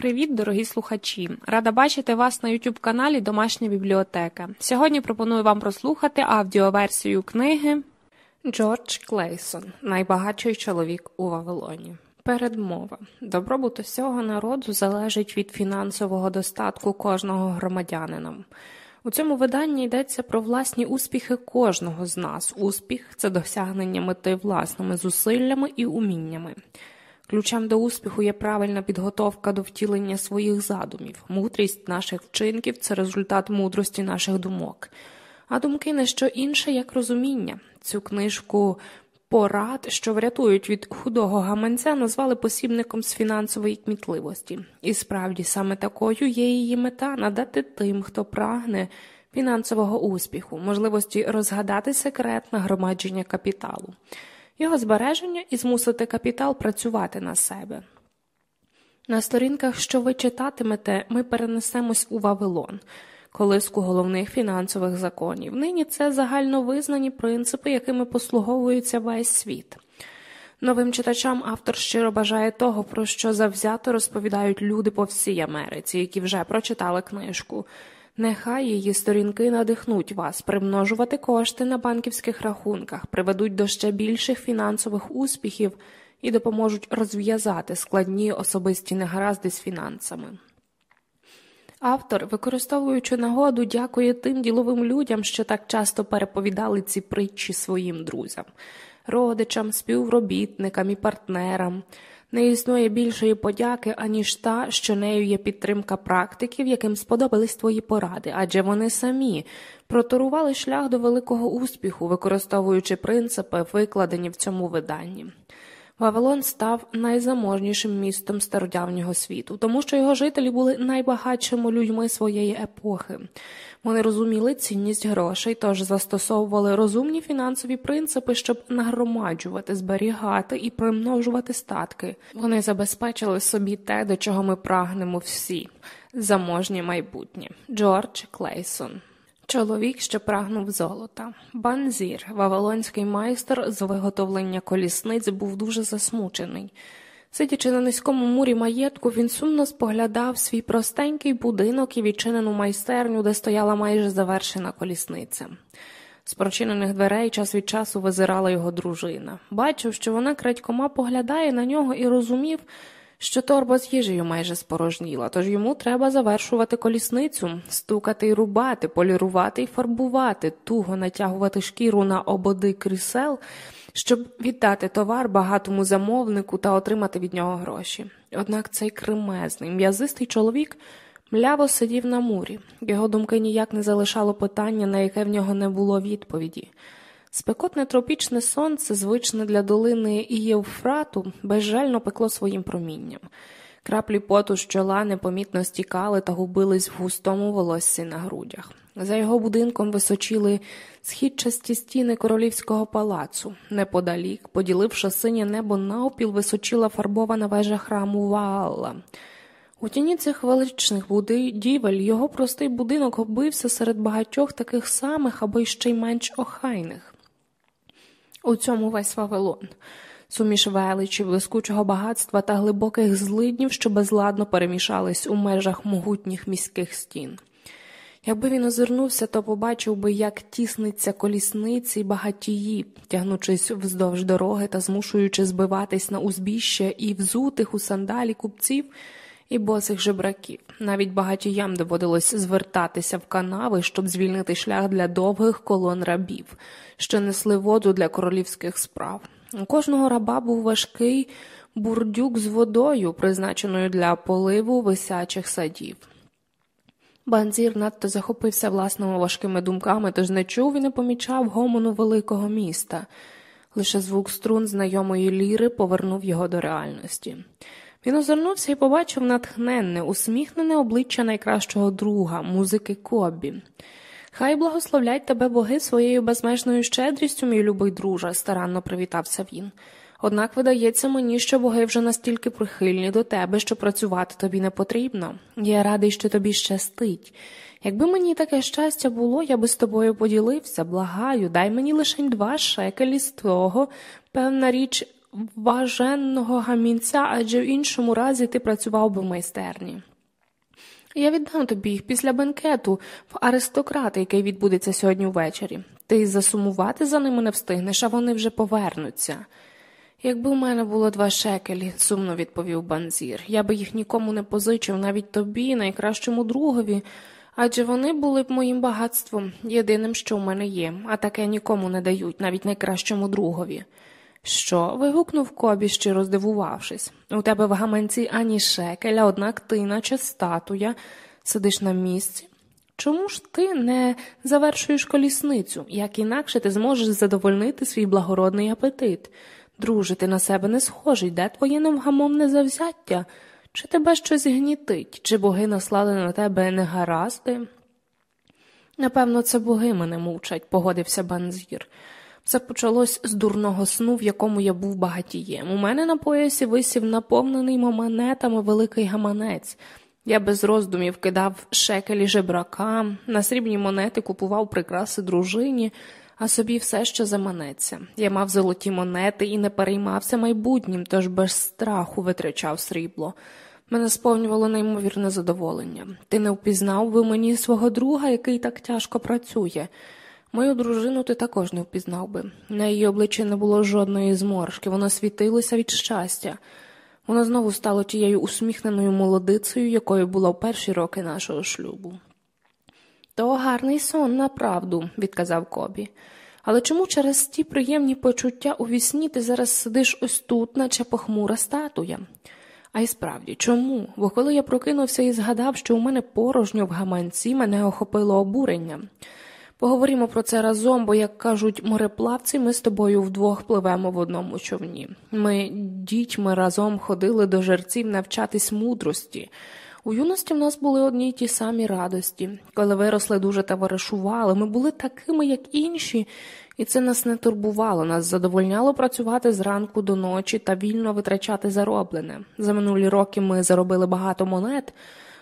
Привіт, дорогі слухачі! Рада бачити вас на youtube каналі Домашня бібліотека. Сьогодні пропоную вам прослухати аудіоверсію книги Джордж Клейсон Найбагатший чоловік у Вавилоні. Передмова добробут усього народу залежить від фінансового достатку кожного громадянина. У цьому виданні йдеться про власні успіхи кожного з нас. Успіх це досягнення мети власними зусиллями і уміннями. Ключем до успіху є правильна підготовка до втілення своїх задумів. Мудрість наших вчинків це результат мудрості наших думок. А думки не що інше, як розуміння. Цю книжку порад, що врятують від худого гаманця, назвали посібником з фінансової кмітливості. І справді саме такою є її мета надати тим, хто прагне фінансового успіху, можливості розгадати секрет нагромадження капіталу його збереження і змусити капітал працювати на себе. На сторінках, що ви читатимете, ми перенесемось у Вавилон, колиску головних фінансових законів. Нині це загальновизнані принципи, якими послуговується весь світ. Новим читачам автор щиро бажає того, про що завзято розповідають люди по всій Америці, які вже прочитали книжку. Нехай її сторінки надихнуть вас примножувати кошти на банківських рахунках, приведуть до ще більших фінансових успіхів і допоможуть розв'язати складні особисті негаразди з фінансами. Автор, використовуючи нагоду, дякує тим діловим людям, що так часто переповідали ці притчі своїм друзям, родичам, співробітникам і партнерам. Не існує більшої подяки, аніж та, що нею є підтримка практиків, яким сподобались твої поради, адже вони самі проторували шлях до великого успіху, використовуючи принципи, викладені в цьому виданні. Вавилон став найзаможнішим містом стародавнього світу, тому що його жителі були найбагатшими людьми своєї епохи. Вони розуміли цінність грошей, тож застосовували розумні фінансові принципи, щоб нагромаджувати, зберігати і примножувати статки. Вони забезпечили собі те, до чого ми прагнемо всі заможнє майбутнє. Джордж Клейсон Чоловік, що прагнув золота. Банзір, вавилонський майстер з виготовлення колісниць, був дуже засмучений. Сидячи на низькому мурі маєтку, він сумно споглядав свій простенький будинок і відчинену майстерню, де стояла майже завершена колісниця. З прочинених дверей час від часу визирала його дружина. Бачив, що вона крадькома поглядає на нього і розумів, що торба з їжею майже спорожніла, тож йому треба завершувати колісницю, стукати й рубати, полірувати й фарбувати, туго натягувати шкіру на ободи крісел, щоб віддати товар багатому замовнику та отримати від нього гроші. Однак цей кремезний, м'язистий чоловік мляво сидів на мурі, його думки ніяк не залишало питання, на яке в нього не було відповіді. Спекотне тропічне сонце, звичне для долини Ієвфрату, безжально пекло своїм промінням. Краплі поту з чола непомітно стікали та губились в густому волоссі на грудях. За його будинком височили східчасті стіни королівського палацу. Неподалік, поділивши синє небо навпіл, височила фарбована вежа храму Ваалла. У тіні цих величних будівель його простий будинок оббився серед багатьох таких самих або й ще й менш охайних. У цьому весь Вавилон, суміш величі, блискучого багатства та глибоких злиднів, що безладно перемішались у межах могутніх міських стін. Якби він озирнувся, то побачив би, як тісниться колісниці й багатії, тягнучись вздовж дороги та змушуючи збиватись на узбіще і взутих у сандалі купців і босих жебраків. Навіть багатіям доводилось звертатися в канави, щоб звільнити шлях для довгих колон рабів, що несли воду для королівських справ. У кожного раба був важкий бурдюк з водою, призначеною для поливу висячих садів. Банзір надто захопився власними важкими думками, тож не чув і не помічав гомону великого міста. Лише звук струн знайомої ліри повернув його до реальності. Він озирнувся і побачив натхненне, усміхнене обличчя найкращого друга, музики Коббі. Хай благословлять тебе боги своєю безмежною щедрістю, мій любий друже, старанно привітався він. Однак видається мені, що боги вже настільки прихильні до тебе, що працювати тобі не потрібно. Я радий, що тобі щастить. Якби мені таке щастя було, я би з тобою поділився, благаю, дай мені лише два шекелі з того, певна річ, важенного гамінця, адже в іншому разі ти працював би в майстерні. Я віддам тобі їх після бенкету в аристократи, який відбудеться сьогодні ввечері. Ти засумувати за ними не встигнеш, а вони вже повернуться. Якби у мене було два шекелі, сумно відповів банзір, я би їх нікому не позичив, навіть тобі, найкращому другові, адже вони були б моїм багатством, єдиним, що в мене є, а таке нікому не дають, навіть найкращому другові. Що? вигукнув Кобі, щиро здивувавшись. У тебе в гаманці ані шекеля, однак ти, наче статуя, сидиш на місці. Чому ж ти не завершуєш колісницю, як інакше ти зможеш задовольнити свій благородний апетит? Друже, ти на себе не схожий, де твоє невгамовне завзяття? Чи тебе щось гнітить, чи боги наслали на тебе негаразди? Напевно, це боги мене мучать, погодився банзір. Це почалось з дурного сну, в якому я був багатієм. У мене на поясі висів наповнений монетами великий гаманець. Я без роздумів кидав шекелі жебракам, на срібні монети купував прикраси дружині, а собі все ще заманеться. Я мав золоті монети і не переймався майбутнім, тож без страху витрачав срібло. Мене сповнювало неймовірне задоволення. Ти не впізнав би мені свого друга, який так тяжко працює. Мою дружину ти також не впізнав би. На її обличчі не було жодної зморшки, вона світилася від щастя. Вона знову стала тією усміхненою молодицею, якою була в перші роки нашого шлюбу. То гарний сон, направду, відказав Кобі. Але чому через ті приємні почуття у вісні ти зараз сидиш ось тут, наче похмура статуя? А й справді, чому? Бо коли я прокинувся і згадав, що у мене порожньо в гаманці, мене охопило обурення. Поговоримо про це разом, бо, як кажуть мореплавці, ми з тобою вдвох пливемо в одному човні. Ми дітьми разом ходили до жерців навчатись мудрості. У юності в нас були одні й ті самі радості. Коли виросли, дуже товаришували, ми були такими, як інші, і це нас не турбувало, нас задовольняло працювати зранку до ночі та вільно витрачати зароблене. За минулі роки ми заробили багато монет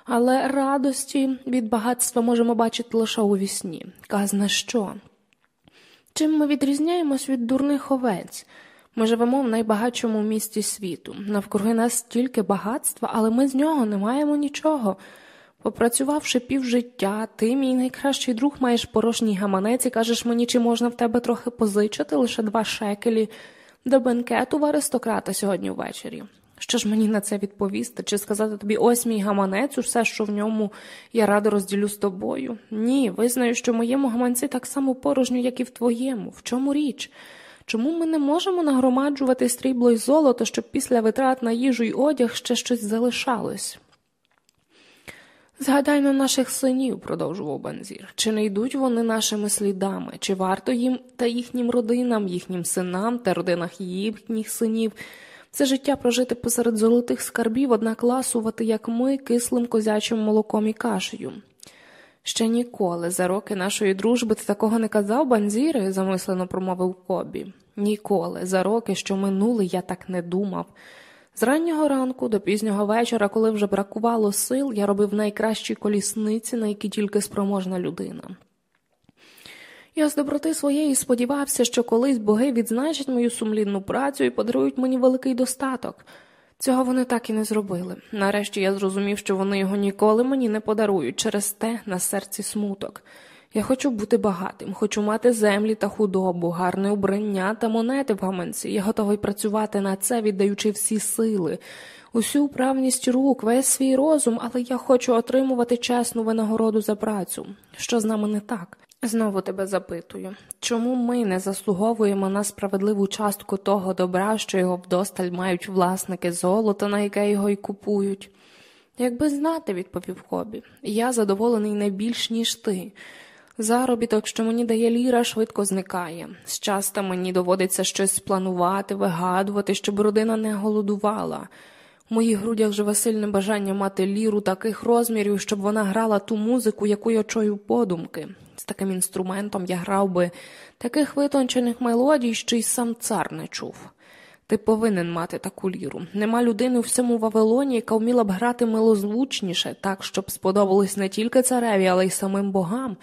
але радості від багатства можемо бачити лише у вісні. Казна що? Чим ми відрізняємось від дурних овець? Ми живемо в найбагатшому місті світу. Навкруги нас стільки багатства, але ми з нього не маємо нічого. Попрацювавши півжиття, ти, мій найкращий друг, маєш порожній гаманець і кажеш мені, чи можна в тебе трохи позичити лише два шекелі до бенкету в аристократа сьогодні ввечері. Що ж мені на це відповісти? Чи сказати тобі ось мій гаманець, усе, що в ньому я радо розділю з тобою? Ні, визнаю, що моєму гаманці так само порожньо, як і в твоєму. В чому річ? Чому ми не можемо нагромаджувати стрібло й золото, щоб після витрат на їжу й одяг ще щось залишалось? Згадай на наших синів, продовжував Банзір, чи не йдуть вони нашими слідами, чи варто їм та їхнім родинам, їхнім синам та родинах їхніх синів це життя прожити посеред золотих скарбів, однак ласувати, як ми, кислим козячим молоком і кашею. Ще ніколи за роки нашої дружби ти такого не казав, банзіри, замислено промовив Кобі. Ніколи, за роки, що минули, я так не думав. З раннього ранку до пізнього вечора, коли вже бракувало сил, я робив найкращі колісниці, на які тільки спроможна людина. Я з доброти своєї сподівався, що колись боги відзначать мою сумлінну працю і подарують мені великий достаток. Цього вони так і не зробили. Нарешті я зрозумів, що вони його ніколи мені не подарують через те на серці смуток. Я хочу бути багатим, хочу мати землі та худобу, гарне убрання та монети в гаманці. Я готовий працювати на це, віддаючи всі сили, усю вправність рук, весь свій розум, але я хочу отримувати чесну винагороду за працю. Що з нами не так? Знову тебе запитую, чому ми не заслуговуємо на справедливу частку того добра, що його вдосталь мають власники золота, на яке його й купують? Якби знати, відповів Хобі, я задоволений не більш, ніж ти. Заробіток, що мені дає ліра, швидко зникає. З часто мені доводиться щось спланувати, вигадувати, щоб родина не голодувала. У моїх грудях живе сильне бажання мати ліру таких розмірів, щоб вона грала ту музику, яку я чую подумки. З таким інструментом я грав би таких витончених мелодій, що й сам цар не чув. Ти повинен мати таку ліру. Нема людини у всьому Вавилоні, яка вміла б грати милозвучніше, так, щоб сподобалось не тільки цареві, але й самим богам.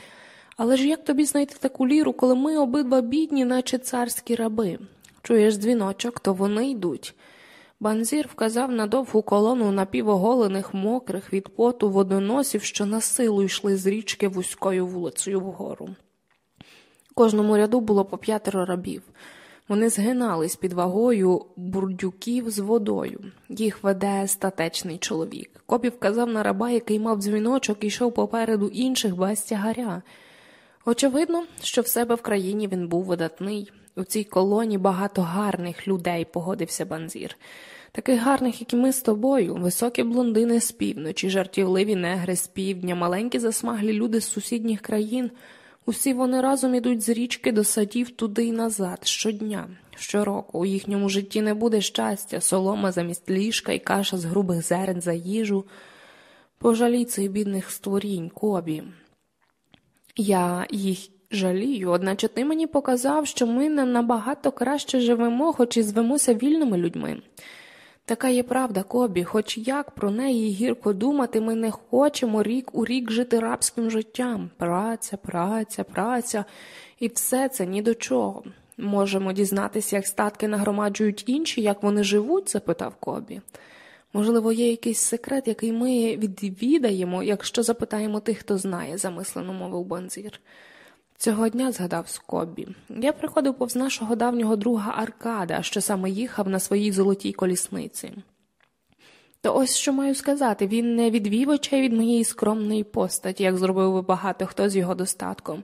Але ж як тобі знайти таку ліру, коли ми обидва бідні, наче царські раби? Чуєш дзвіночок, то вони йдуть. Банзір вказав на довгу колону напівоголених, мокрих від поту водоносів, що на силу йшли з річки вузькою вулицею вгору. Кожному ряду було по п'ятеро рабів. Вони згинались під вагою бурдюків з водою. Їх веде статечний чоловік. Кобі вказав на раба, який мав дзвіночок і йшов попереду інших без тягаря. Очевидно, що в себе в країні він був видатний. У цій колоні багато гарних людей, погодився банзір. Таких гарних, як і ми з тобою, високі блондини з півночі, жартівливі негри з півдня, маленькі засмаглі люди з сусідніх країн. Усі вони разом ідуть з річки до садів туди й назад, щодня, щороку. У їхньому житті не буде щастя, солома замість ліжка і каша з грубих зерен за їжу. Пожалій цих бідних створінь, кобі. Я їх жалію, одначе ти мені показав, що ми не набагато краще живемо, хоч і звемося вільними людьми. Така є правда, Кобі, хоч як про неї гірко думати, ми не хочемо рік у рік жити рабським життям. Праця, праця, праця, і все це ні до чого. Можемо дізнатися, як статки нагромаджують інші, як вони живуть? запитав Кобі. Можливо, є якийсь секрет, який ми відвідаємо, якщо запитаємо тих, хто знає, замислено мовив Банзір. Цього дня згадав Скоббі. Я приходив повз нашого давнього друга Аркада, що саме їхав на своїй золотій колісниці. То ось що маю сказати він не відвів очей від моєї скромної постаті, як зробив би багато хто з його достатком,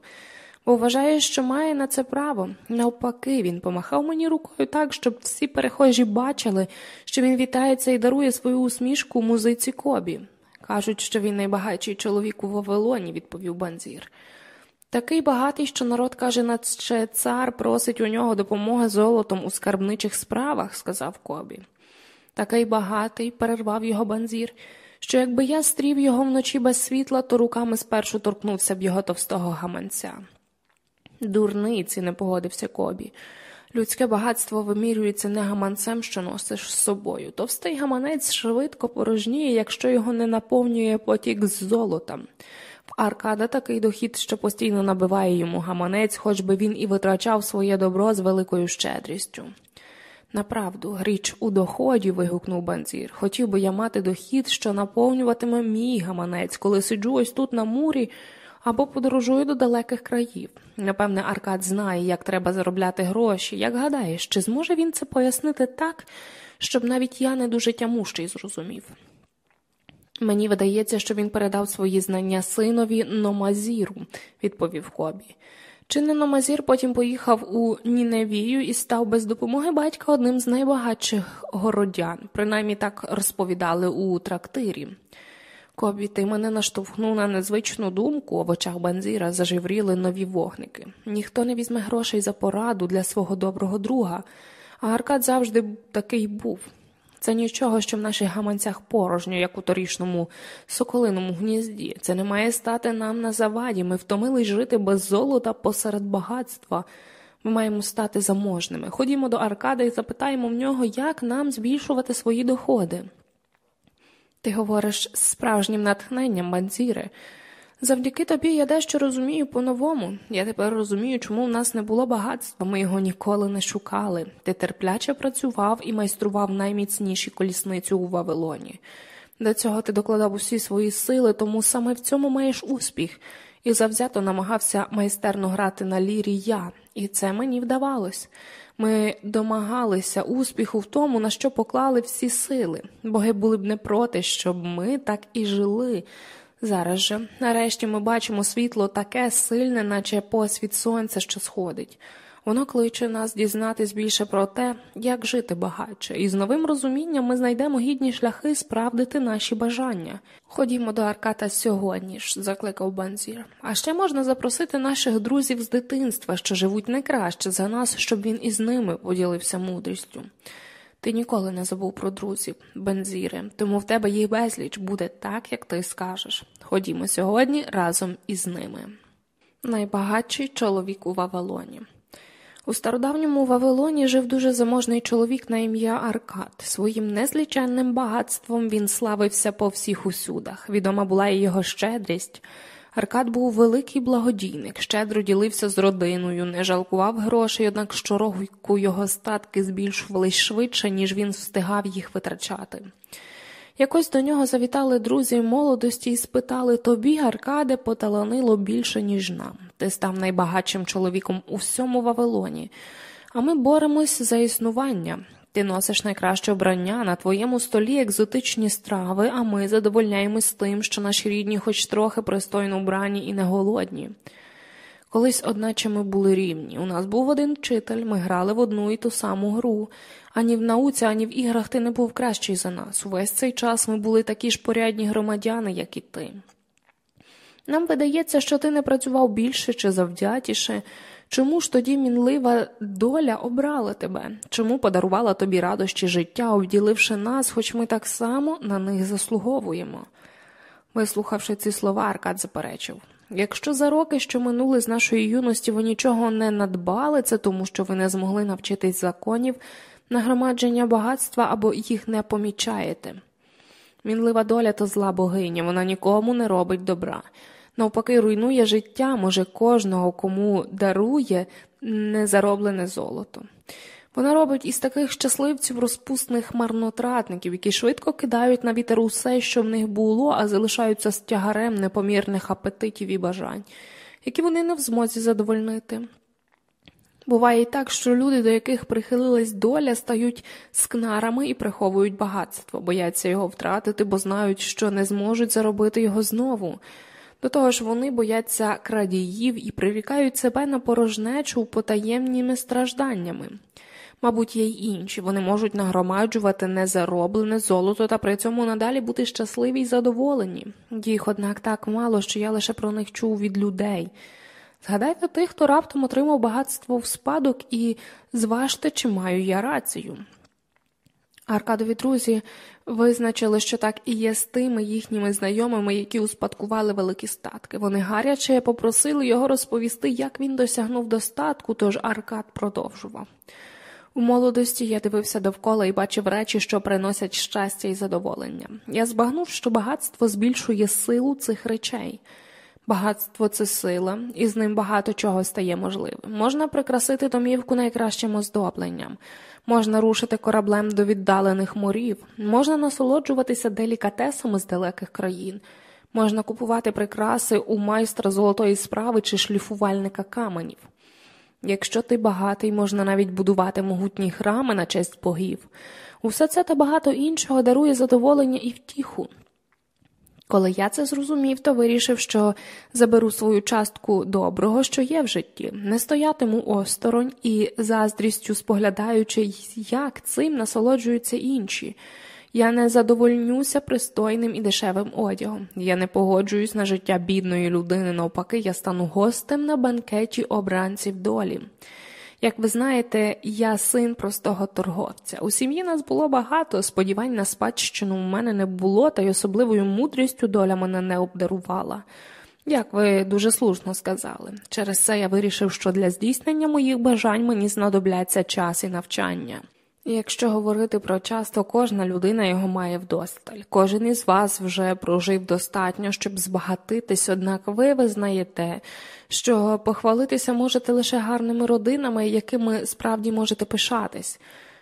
бо вважає, що має на це право. Навпаки, він помахав мені рукою так, щоб всі перехожі бачили, що він вітається і дарує свою усмішку музиці Кобі. Кажуть, що він найбагатший чоловік у Вавилоні, відповів Банзір. Такий багатий, що народ каже, наче цар просить у нього допомоги золотом у скарбничих справах, сказав Кобі. Такий багатий, перервав його банзір, що якби я стрів його вночі без світла, то руками спершу торкнувся б його товстого гаманця. Дурниці, не погодився Кобі. Людське багатство вимірюється не гаманцем, що носиш з собою. Товстий гаманець швидко порожніє, якщо його не наповнює потік з золотом. Аркада такий дохід, що постійно набиває йому гаманець, хоч би він і витрачав своє добро з великою щедрістю. Направду, річ у доході. вигукнув банзір. Хотів би я мати дохід, що наповнюватиме мій гаманець, коли сиджу ось тут на мурі або подорожую до далеких країв. Напевне, Аркад знає, як треба заробляти гроші. Як гадаєш, чи зможе він це пояснити так, щоб навіть я не дуже тямущий зрозумів? Мені видається, що він передав свої знання синові Номазіру, відповів Кобі. Чи не Номазір потім поїхав у Ніневію і став без допомоги батька одним з найбагатших городян, принаймні так розповідали у трактирі. Кобі, ти мене наштовхнув на незвичну думку, в очах Банзіра зажевріли нові вогники. Ніхто не візьме грошей за пораду для свого доброго друга, а Аркад завжди такий був. Це нічого, що в наших гаманцях порожньо, як у торішному соколиному гнізді. Це не має стати нам на заваді. Ми втомились жити без золота посеред багатства. Ми маємо стати заможними. Ходімо до Аркада і запитаємо в нього, як нам збільшувати свої доходи. Ти говориш з справжнім натхненням, банзіре. Завдяки тобі я дещо розумію по-новому. Я тепер розумію, чому в нас не було багатства, ми його ніколи не шукали. Ти терпляче працював і майстрував найміцніші колісниці у Вавилоні. До цього ти докладав усі свої сили, тому саме в цьому маєш успіх, і завзято намагався майстерно грати на лірі я, і це мені вдавалось. Ми домагалися успіху в тому, на що поклали всі сили. Боги були б не проти, щоб ми так і жили. Зараз же, нарешті, ми бачимо світло таке сильне, наче посвіт сонця, що сходить. Воно кличе нас дізнатись більше про те, як жити багатше, і з новим розумінням ми знайдемо гідні шляхи справдити наші бажання. Ходімо до Арката сьогодні ж, закликав Банзір. А ще можна запросити наших друзів з дитинства, що живуть не краще за нас, щоб він із ними поділився мудрістю. Ти ніколи не забув про друзів, бензіре, тому в тебе їх безліч буде так, як ти скажеш. Ходімо сьогодні разом із ними. Найбагатший чоловік у Вавилоні. У стародавньому Вавилоні жив дуже заможний чоловік на ім'я Аркад. Своїм незліченним багатством він славився по всіх усюдах. Відома була і його щедрість. Аркад був великий благодійник, щедро ділився з родиною, не жалкував грошей, однак щороку його статки збільшувались швидше, ніж він встигав їх витрачати. Якось до нього завітали друзі молодості і спитали тобі, Аркаде, поталанило більше, ніж нам. Ти став найбагатшим чоловіком у всьому Вавилоні, а ми боремось за існування. Ти носиш найкраще обрання, на твоєму столі екзотичні страви, а ми задовольняємось тим, що наші рідні хоч трохи пристойно вбрані і не голодні. Колись, одначе, ми були рівні. У нас був один вчитель, ми грали в одну і ту саму гру. Ані в науці, ані в іграх ти не був кращий за нас. Увесь цей час ми були такі ж порядні громадяни, як і ти. Нам видається, що ти не працював більше чи завдятіше. Чому ж тоді мінлива доля обрала тебе? Чому подарувала тобі радощі життя, обділивши нас, хоч ми так само на них заслуговуємо? Вислухавши ці слова, Аркад заперечив якщо за роки, що минули з нашої юності, ви нічого не надбали, це тому, що ви не змогли навчитись законів, нагромадження багатства або їх не помічаєте. Мінлива доля то зла богиня, вона нікому не робить добра навпаки, руйнує життя, може, кожного, кому дарує незароблене золото. Вона робить із таких щасливців розпусних марнотратників, які швидко кидають на вітер усе, що в них було, а залишаються з тягарем непомірних апетитів і бажань, які вони не в змозі задовольнити. Буває і так, що люди, до яких прихилилась доля, стають скнарами і приховують багатство, бояться його втратити, бо знають, що не зможуть заробити його знову. До того ж, вони бояться крадіїв і прирікають себе на порожнечу потаємніми стражданнями. Мабуть, є й інші, вони можуть нагромаджувати незароблене золото та при цьому надалі бути щасливі й задоволені. Їх, однак, так мало, що я лише про них чув від людей. Згадайте тих, хто раптом отримав багатство в спадок, і зважте, чи маю я рацію. Аркадові друзі визначили, що так і є з тими їхніми знайомими, які успадкували великі статки. Вони гаряче попросили його розповісти, як він досягнув достатку, тож Аркад продовжував. У молодості я дивився довкола і бачив речі, що приносять щастя і задоволення. Я збагнув, що багатство збільшує силу цих речей. Багатство це сила, і з ним багато чого стає можливим. Можна прикрасити домівку найкращим оздобленням, можна рушити кораблем до віддалених морів, можна насолоджуватися делікатесами з далеких країн, можна купувати прикраси у майстра золотої справи чи шліфувальника каменів. Якщо ти багатий, можна навіть будувати могутні храми на честь богів. Усе це та багато іншого дарує задоволення і втіху. Коли я це зрозумів, то вирішив, що заберу свою частку доброго, що є в житті, не стоятиму осторонь і заздрістю споглядаючи, як цим насолоджуються інші. Я не задовольнюся пристойним і дешевим одягом. Я не погоджуюсь на життя бідної людини, навпаки, я стану гостем на банкеті обранців долі. Як ви знаєте, я син простого торговця. У сім'ї нас було багато, сподівань на спадщину у мене не було, та й особливою мудрістю доля мене не обдарувала. Як ви дуже слушно сказали, через це я вирішив, що для здійснення моїх бажань мені знадобляться час і навчання. Якщо говорити про час, то кожна людина його має вдосталь. Кожен із вас вже прожив достатньо, щоб збагатитись, однак ви визнаєте, що похвалитися можете лише гарними родинами, якими справді можете пишатись.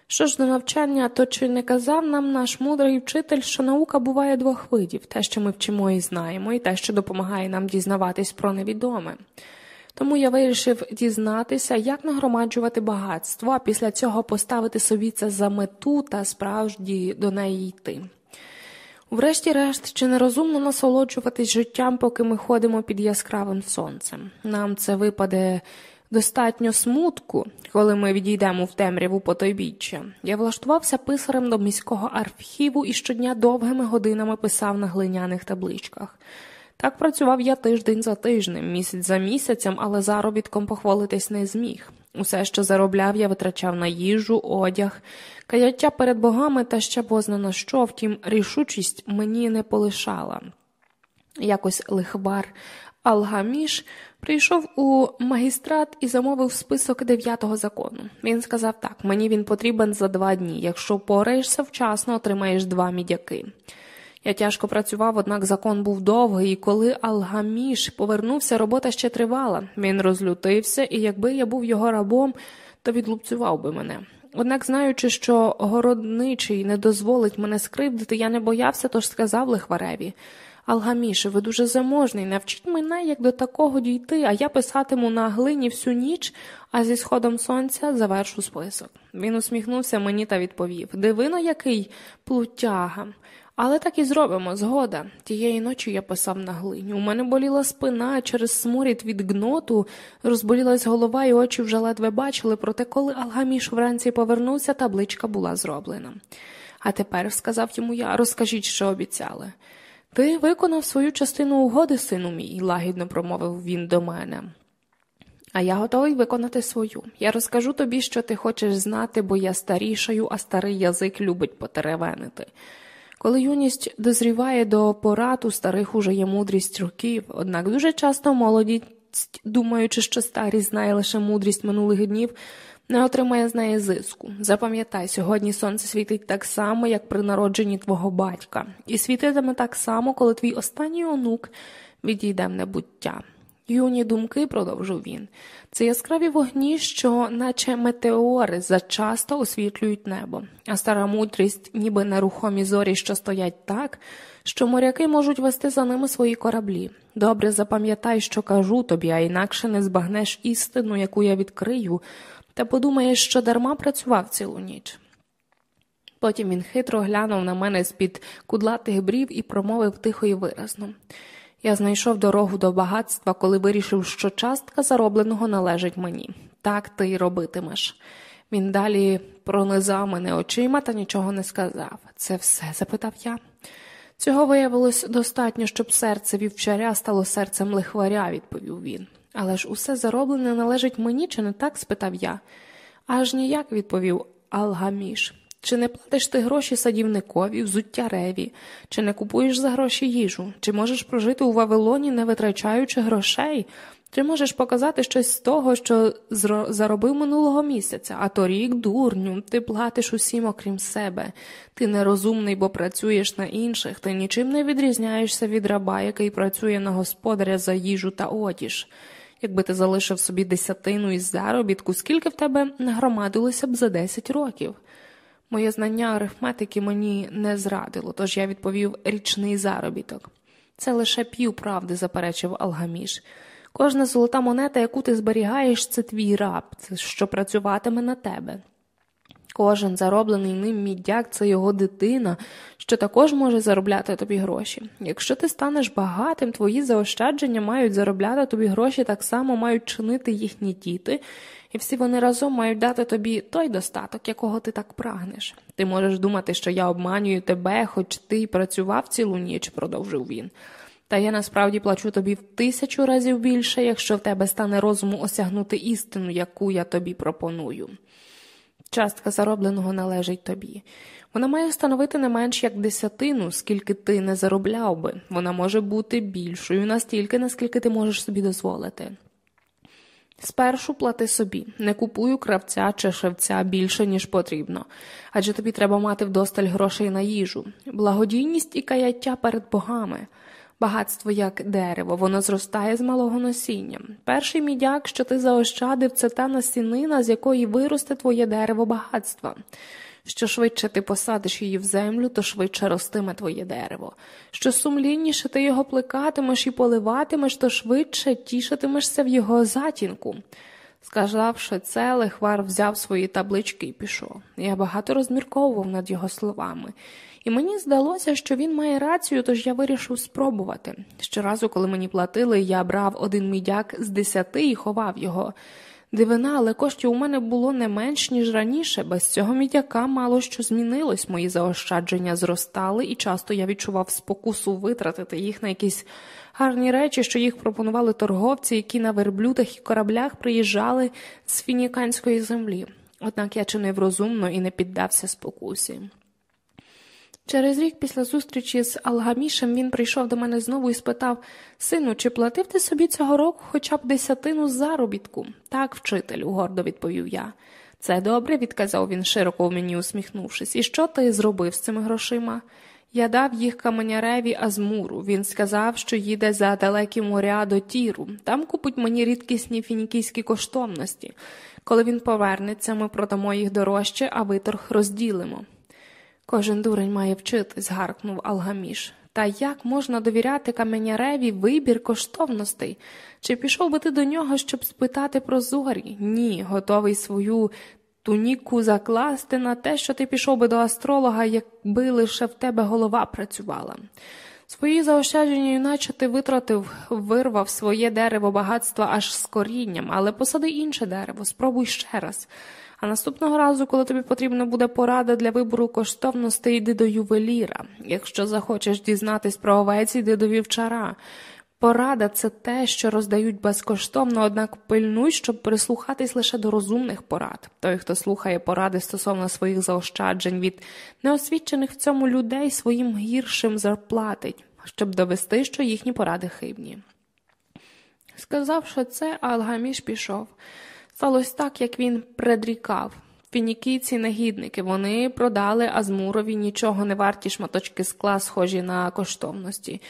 Що ж до навчання, то чи не казав нам наш мудрий вчитель, що наука буває двох видів те, що ми вчимо і знаємо, і те, що допомагає нам дізнаватись про невідоме. Тому я вирішив дізнатися, як нагромаджувати багатство, а після цього поставити собі це за мету та справді до неї йти. Врешті-решт, чи нерозумно насолоджуватись життям, поки ми ходимо під яскравим сонцем. Нам це випаде достатньо смутку, коли ми відійдемо в темряву потойбіччя. Я влаштувався писарем до міського архіву і щодня довгими годинами писав на глиняних табличках. Так працював я тиждень за тижнем, місяць за місяцем, але заробітком похвалитись не зміг. Усе, що заробляв, я витрачав на їжу, одяг, каяття перед богами та ще бозна на що, втім, рішучість мені не полишала. Якось лихвар Алгаміш прийшов у магістрат і замовив список дев'ятого закону. Він сказав так: мені він потрібен за два дні. Якщо пораєшся вчасно, отримаєш два мідяки. Я тяжко працював, однак закон був довгий, і коли Алгаміш повернувся, робота ще тривала. Він розлютився, і якби я був його рабом, то відлупцював би мене. Однак, знаючи, що городничий не дозволить мене скривдити, я не боявся, тож сказав лихвареві. Алгаміше, ви дуже заможний, навчіть мене, як до такого дійти, а я писатиму на глині всю ніч, а зі сходом сонця завершу список. Він усміхнувся мені та відповів Дивино, який плутяга. Але так і зробимо, згода. Тієї ночі я писав на глині. У мене боліла спина, через сморід від гноту, розболілась голова, і очі вже ледве бачили, проте коли Алгаміш вранці повернувся, табличка була зроблена. А тепер, сказав йому я, розкажіть, що обіцяли. Ти виконав свою частину угоди, сину мій, лагідно промовив він до мене. А я готовий виконати свою. Я розкажу тобі, що ти хочеш знати, бо я старішаю, а старий язик любить потеревенити. Коли юність дозріває до порад, у старих уже є мудрість років, однак дуже часто молодість, думаючи, що старість знає лише мудрість минулих днів, не отримає з неї зиску. Запам'ятай, сьогодні сонце світить так само, як при народженні твого батька, і світитиме так само, коли твій останній онук відійде в небуття. Юні думки, продовжив він, це яскраві вогні, що, наче метеори, зачасто освітлюють небо, а стара мудрість, ніби нерухомі зорі, що стоять так, що моряки можуть вести за ними свої кораблі. Добре запам'ятай, що кажу тобі, а інакше не збагнеш істину, яку я відкрию, та подумаєш, що дарма працював цілу ніч. Потім він хитро глянув на мене з під кудлатих брів і промовив тихо і виразно. Я знайшов дорогу до багатства, коли вирішив, що частка заробленого належить мені. Так ти й робитимеш. Він далі пронизав мене очима та нічого не сказав. Це все? запитав я. Цього виявилось достатньо, щоб серце вівчаря стало серцем лихваря, відповів він. Але ж усе зароблене належить мені, чи не так? спитав я. Аж ніяк, відповів Алгаміш. Чи не платиш ти гроші садівникові, взуття реві, чи не купуєш за гроші їжу, чи можеш прожити у Вавилоні, не витрачаючи грошей, чи можеш показати щось з того, що заробив минулого місяця, а торік, дурню, ти платиш усім, окрім себе. Ти нерозумний, бо працюєш на інших, ти нічим не відрізняєшся від раба, який працює на господаря за їжу та одіж. Якби ти залишив собі десятину із заробітку, скільки в тебе нагромадилося б за десять років? Моє знання арифметики мені не зрадило, тож я відповів річний заробіток. Це лише півправди, заперечив Алгаміш. Кожна золота монета, яку ти зберігаєш, це твій раб, що працюватиме на тебе. Кожен зароблений ним мідяк це його дитина, що також може заробляти тобі гроші. Якщо ти станеш багатим, твої заощадження мають заробляти тобі гроші, так само мають чинити їхні діти, всі вони разом мають дати тобі той достаток, якого ти так прагнеш. Ти можеш думати, що я обманюю тебе, хоч ти й працював цілу ніч, продовжив він. Та я насправді плачу тобі в тисячу разів більше, якщо в тебе стане розуму осягнути істину, яку я тобі пропоную. Частка заробленого належить тобі. Вона має становити не менш як десятину, скільки ти не заробляв би. Вона може бути більшою настільки, наскільки ти можеш собі дозволити. Спершу плати собі, не купую кравця чи шевця більше, ніж потрібно, адже тобі треба мати вдосталь грошей на їжу, благодійність і каяття перед богами. Багатство як дерево, воно зростає з малого насіння. Перший мідяк, що ти заощадив, це та насінина, з якої виросте твоє дерево багатства. Що швидше ти посадиш її в землю, то швидше ростиме твоє дерево. Що сумлінніше ти його плекатимеш і поливатимеш, то швидше тішитимешся в його затінку. Сказавши це, лихвар взяв свої таблички і пішов. Я багато розмірковував над його словами, і мені здалося, що він має рацію, тож я вирішив спробувати. Щоразу, коли мені платили, я брав один мідяк з десяти і ховав його. Дивина, але коштів у мене було не менш, ніж раніше. Без цього мідяка мало що змінилось, мої заощадження зростали, і часто я відчував спокусу витратити їх на якісь гарні речі, що їх пропонували торговці, які на верблюдах і кораблях приїжджали з фініканської землі. Однак я чинив розумно і не піддався спокусі. Через рік після зустрічі з Алгамішем він прийшов до мене знову і спитав Сину, чи платив ти собі цього року хоча б десятину заробітку? Так, вчителю, гордо відповів я. Це добре, відказав він, широко в мені усміхнувшись. І що ти зробив з цими грошима? Я дав їх каменяреві Азмуру. Він сказав, що їде за далекі моря до Тіру. Там купить мені рідкісні фінікійські коштовності. Коли він повернеться, ми продамо їх дорожче, а виторг розділимо. Кожен дурень має вчитись, гаркнув Алгаміш. Та як можна довіряти каменяреві вибір коштовностей? Чи пішов би ти до нього, щоб спитати про зорі? Ні, готовий свою туніку закласти на те, що ти пішов би до астролога, якби лише в тебе голова працювала. Свої заощадження, іначе ти витратив, вирвав своє дерево багатства аж з корінням, але посади інше дерево, спробуй ще раз. А наступного разу, коли тобі потрібна буде порада для вибору коштовностей, йди до ювеліра. Якщо захочеш дізнатись про овець, йди до вівчара. Порада це те, що роздають безкоштовно, однак пильнуй, щоб прислухатись лише до розумних порад. Той, хто слухає поради стосовно своїх заощаджень від неосвічених в цьому людей, своїм гіршим заплатить, щоб довести, що їхні поради хибні. Сказавши це, Алгаміш пішов. Сталося так, як він предрікав. Фінікійці негідники, вони продали Азмурові нічого не варті шматочки скла, схожі на коштовності.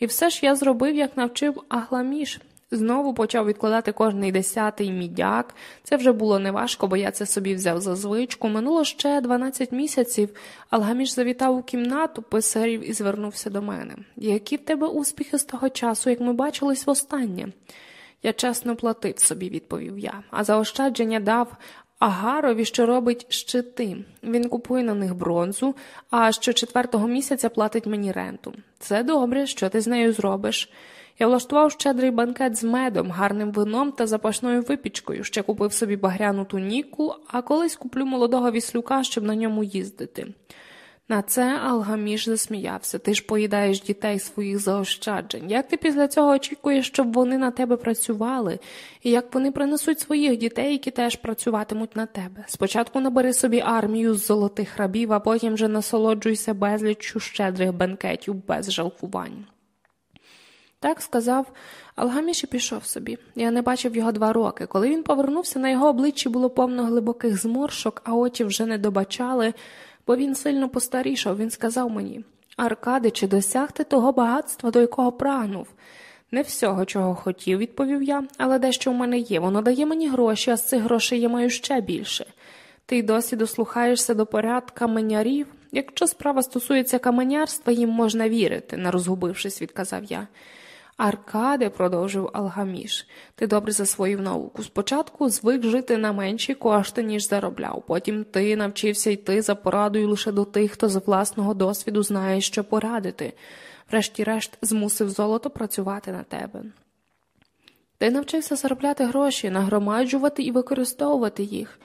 І все ж я зробив, як навчив Агламіш. Знову почав відкладати кожний десятий мідяк. Це вже було неважко, бо я це собі взяв за звичку. Минуло ще 12 місяців. Алгаміш завітав у кімнату, писарів і звернувся до мене. Які в тебе успіхи з того часу, як ми бачились востаннє? Я чесно платив собі, відповів я, а заощадження дав Агарові, що робить щити. Він купує на них бронзу, а щочетвертого місяця платить мені ренту. Це добре, що ти з нею зробиш. Я влаштував щедрий банкет з медом, гарним вином та запашною випічкою, ще купив собі багряну туніку, а колись куплю молодого віслюка, щоб на ньому їздити. На це Алгаміш засміявся. Ти ж поїдаєш дітей своїх заощаджень. Як ти після цього очікуєш, щоб вони на тебе працювали, і як вони принесуть своїх дітей, які теж працюватимуть на тебе? Спочатку набери собі армію з золотих рабів, а потім вже насолоджуйся безліччю щедрих бенкетів без жалкувань. Так сказав, Алгаміш і пішов собі. Я не бачив його два роки. Коли він повернувся, на його обличчі було повно глибоких зморшок, а очі вже не добачали бо він сильно постарішав, він сказав мені Аркади, чи досягти того багатства, до якого прагнув? Не всього, чого хотів, відповів я, але дещо в мене є. Воно дає мені гроші, а з цих грошей я маю ще більше. Ти й досі дослухаєшся до поряд каменярів. Якщо справа стосується каменярства, їм можна вірити, не розгубившись, відказав я. Аркаде, продовжив Алгаміш, ти добре засвоїв науку. Спочатку звик жити на менші кошти, ніж заробляв. Потім ти навчився йти за порадою лише до тих, хто з власного досвіду знає, що порадити. Врешті-решт, змусив золото працювати на тебе. Ти навчився заробляти гроші, нагромаджувати і використовувати їх.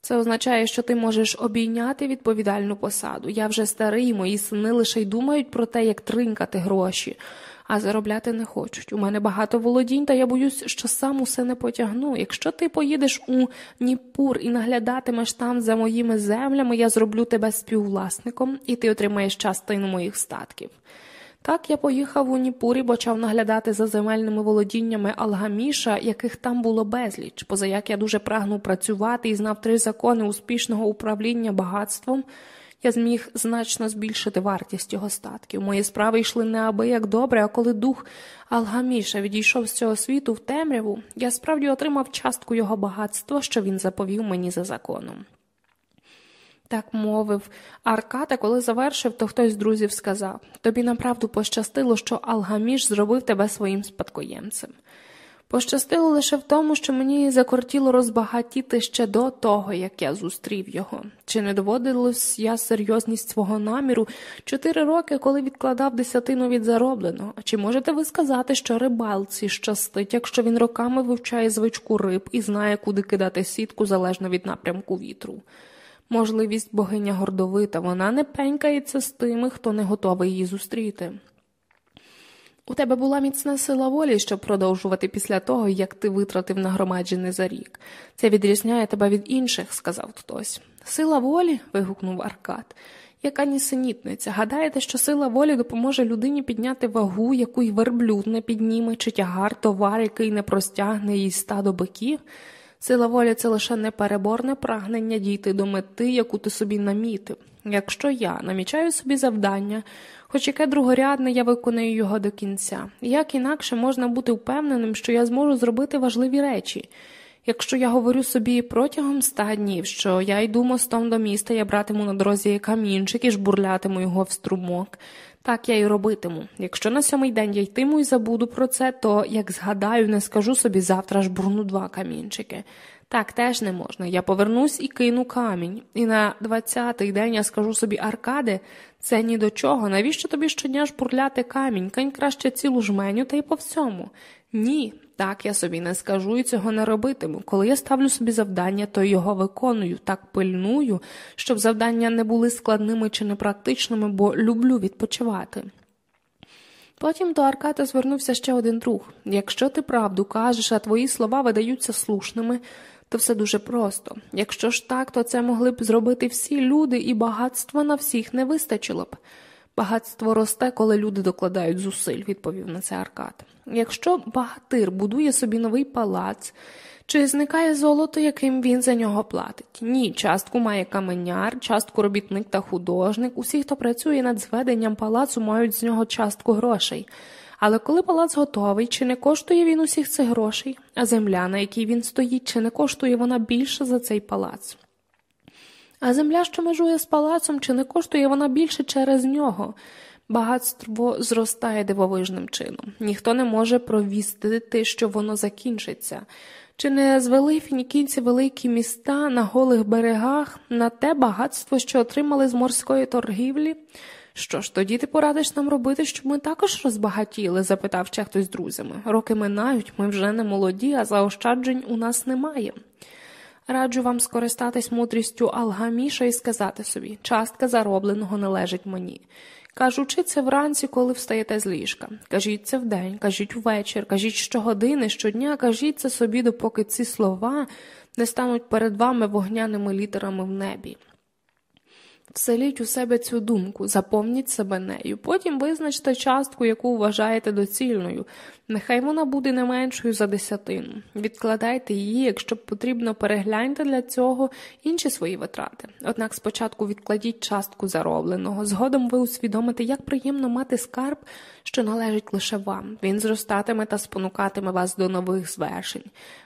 Це означає, що ти можеш обійняти відповідальну посаду. Я вже старий, мої сини лише й думають про те, як тринкати гроші а заробляти не хочуть. У мене багато володінь, та я боюсь, що сам усе не потягну. Якщо ти поїдеш у Ніпур і наглядатимеш там за моїми землями, я зроблю тебе співвласником, і ти отримаєш частину моїх статків. Так я поїхав у Ніпур і почав наглядати за земельними володіннями Алгаміша, яких там було безліч, поза як я дуже прагнув працювати і знав три закони успішного управління багатством. Я зміг значно збільшити вартість його статків. Мої справи йшли не аби як добре, а коли дух Алгаміша відійшов з цього світу в темряву, я справді отримав частку його багатства, що він заповів мені за законом. Так мовив Арката, коли завершив, то хтось з друзів сказав тобі направду пощастило, що Алгаміш зробив тебе своїм спадкоємцем. Пощастило лише в тому, що мені закортіло розбагатіти ще до того, як я зустрів його. Чи не доводилось я серйозність свого наміру чотири роки, коли відкладав десятину від заробленого? Чи можете ви сказати, що рибалці щастить, якщо він роками вивчає звичку риб і знає, куди кидати сітку залежно від напрямку вітру? Можливість богиня гордовита, вона не пенькається з тими, хто не готовий її зустріти. У тебе була міцна сила волі, щоб продовжувати після того, як ти витратив нагромаджений за рік. Це відрізняє тебе від інших, сказав хтось. Сила волі. вигукнув Аркад. Яка нісенітниця. Гадаєте, що сила волі допоможе людині підняти вагу, яку й верблюд не підніме, чи тягар, товар, який не простягне їй стадо биків? Сила волі це лише непереборне прагнення дійти до мети, яку ти собі намітив. Якщо я намічаю собі завдання, хоч яке другорядне, я виконую його до кінця. Як інакше можна бути впевненим, що я зможу зробити важливі речі. Якщо я говорю собі протягом ста днів, що я йду мостом до міста, я братиму на дорозі камінчик і жбурлятиму його в струмок, так я й робитиму. Якщо на сьомий день я йтиму і забуду про це, то, як згадаю, не скажу собі завтра ж бурну два камінчики. Так теж не можна. Я повернусь і кину камінь. І на двадцятий день я скажу собі, Аркаде, це ні до чого. Навіщо тобі щодня ж бурляти камінь? Кань краще цілу жменю та й по всьому. Ні, так я собі не скажу і цього не робитиму. Коли я ставлю собі завдання, то його виконую, так пильную, щоб завдання не були складними чи непрактичними, бо люблю відпочивати. Потім до Арката звернувся ще один друг якщо ти правду кажеш, а твої слова видаються слушними, то все дуже просто. Якщо ж так, то це могли б зробити всі люди, і багатства на всіх не вистачило б. Багатство росте, коли люди докладають зусиль, відповів на це Аркад. Якщо багатир будує собі новий палац, чи зникає золото, яким він за нього платить? Ні, частку має каменяр, частку робітник та художник. Усі, хто працює над зведенням палацу, мають з нього частку грошей. Але коли палац готовий, чи не коштує він усіх цих грошей, а земля, на якій він стоїть, чи не коштує вона більше за цей палац? А земля, що межує з палацом, чи не коштує вона більше через нього? Багатство зростає дивовижним чином. Ніхто не може провістити, що воно закінчиться. Чи не звели фінікійці великі міста на голих берегах на те багатство, що отримали з морської торгівлі? Що ж, тоді ти порадиш нам робити, щоб ми також розбагатіли? запитав ще хтось з друзями. Роки минають, ми вже не молоді, а заощаджень у нас немає. Раджу вам скористатись мудрістю Алгаміша і сказати собі частка заробленого належить мені. Кажучи це вранці, коли встаєте з ліжка. Кажіть це вдень, кажіть ввечір, кажіть щогодини, щодня, кажіть це собі, допоки ці слова не стануть перед вами вогняними літерами в небі. Вселіть у себе цю думку, заповніть себе нею, потім визначте частку, яку вважаєте доцільною. Нехай вона буде не меншою за десятину. Відкладайте її, якщо потрібно, перегляньте для цього інші свої витрати. Однак спочатку відкладіть частку заробленого, згодом ви усвідомите, як приємно мати скарб, що належить лише вам. Він зростатиме та спонукатиме вас до нових звершень.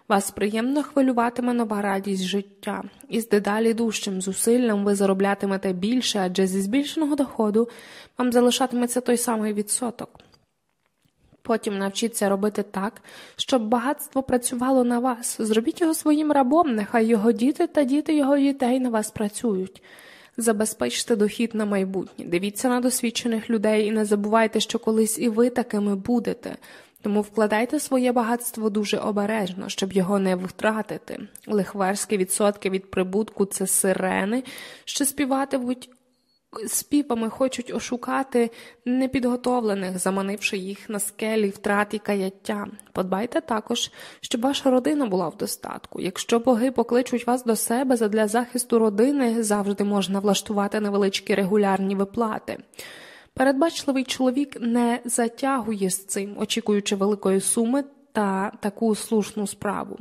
Вас приємно хвилюватиме нова радість життя, і з дедалі дужчим зусиллям ви зароблятимете більше, адже зі збільшеного доходу вам залишатиметься той самий відсоток. Потім навчіться робити так, щоб багатство працювало на вас. Зробіть його своїм рабом, нехай його діти та діти його дітей на вас працюють. Забезпечте дохід на майбутнє, дивіться на досвідчених людей і не забувайте, що колись і ви такими будете. Тому вкладайте своє багатство дуже обережно, щоб його не втратити. Лихверські відсотки від прибутку це сирени, що співатимуть співами хочуть ошукати непідготовлених, заманивши їх на скелі втрат і каяття. Подбайте також, щоб ваша родина була в достатку. Якщо боги покличуть вас до себе задля захисту родини, завжди можна влаштувати невеличкі регулярні виплати. Передбачливий чоловік не затягує з цим, очікуючи великої суми та таку слушну справу.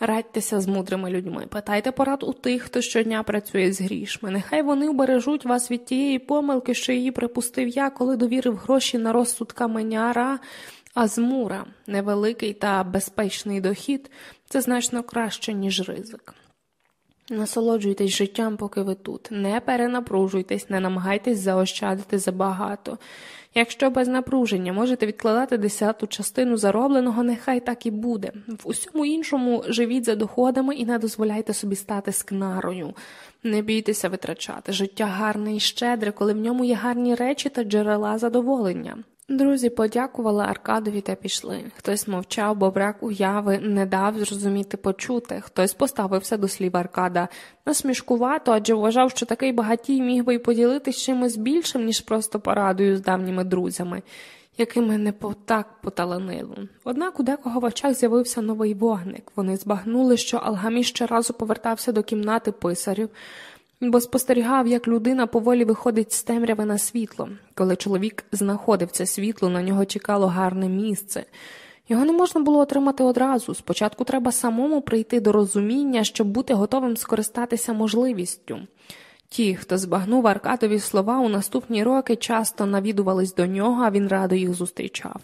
Радьтеся з мудрими людьми, питайте порад у тих, хто щодня працює з грішми. Нехай вони убережуть вас від тієї помилки, що її припустив я, коли довірив гроші на розсуд каменяра, Азмура. Невеликий та безпечний дохід це значно краще, ніж ризик. Насолоджуйтесь життям, поки ви тут. Не перенапружуйтесь, не намагайтесь заощадити забагато. Якщо без напруження можете відкладати десяту частину заробленого, нехай так і буде. В усьому іншому живіть за доходами і не дозволяйте собі стати скнарою. Не бійтеся витрачати. Життя гарне і щедре, коли в ньому є гарні речі та джерела задоволення. Друзі подякували Аркадові та пішли. Хтось мовчав, бо брак уяви не дав зрозуміти почути, хтось поставився до слів Аркада насмішкувато, адже вважав, що такий багатій міг би й поділитися чимось більшим, ніж просто порадою з давніми друзями, якими не по так поталанило. Однак у декого в очах з'явився новий вогник. Вони збагнули, що Алгамі ще разу повертався до кімнати писарів бо спостерігав, як людина поволі виходить з темряви на світло. Коли чоловік знаходив це світло, на нього чекало гарне місце. Його не можна було отримати одразу. Спочатку треба самому прийти до розуміння, щоб бути готовим скористатися можливістю. Ті, хто збагнув Аркадові слова у наступні роки, часто навідувались до нього, а він радо їх зустрічав.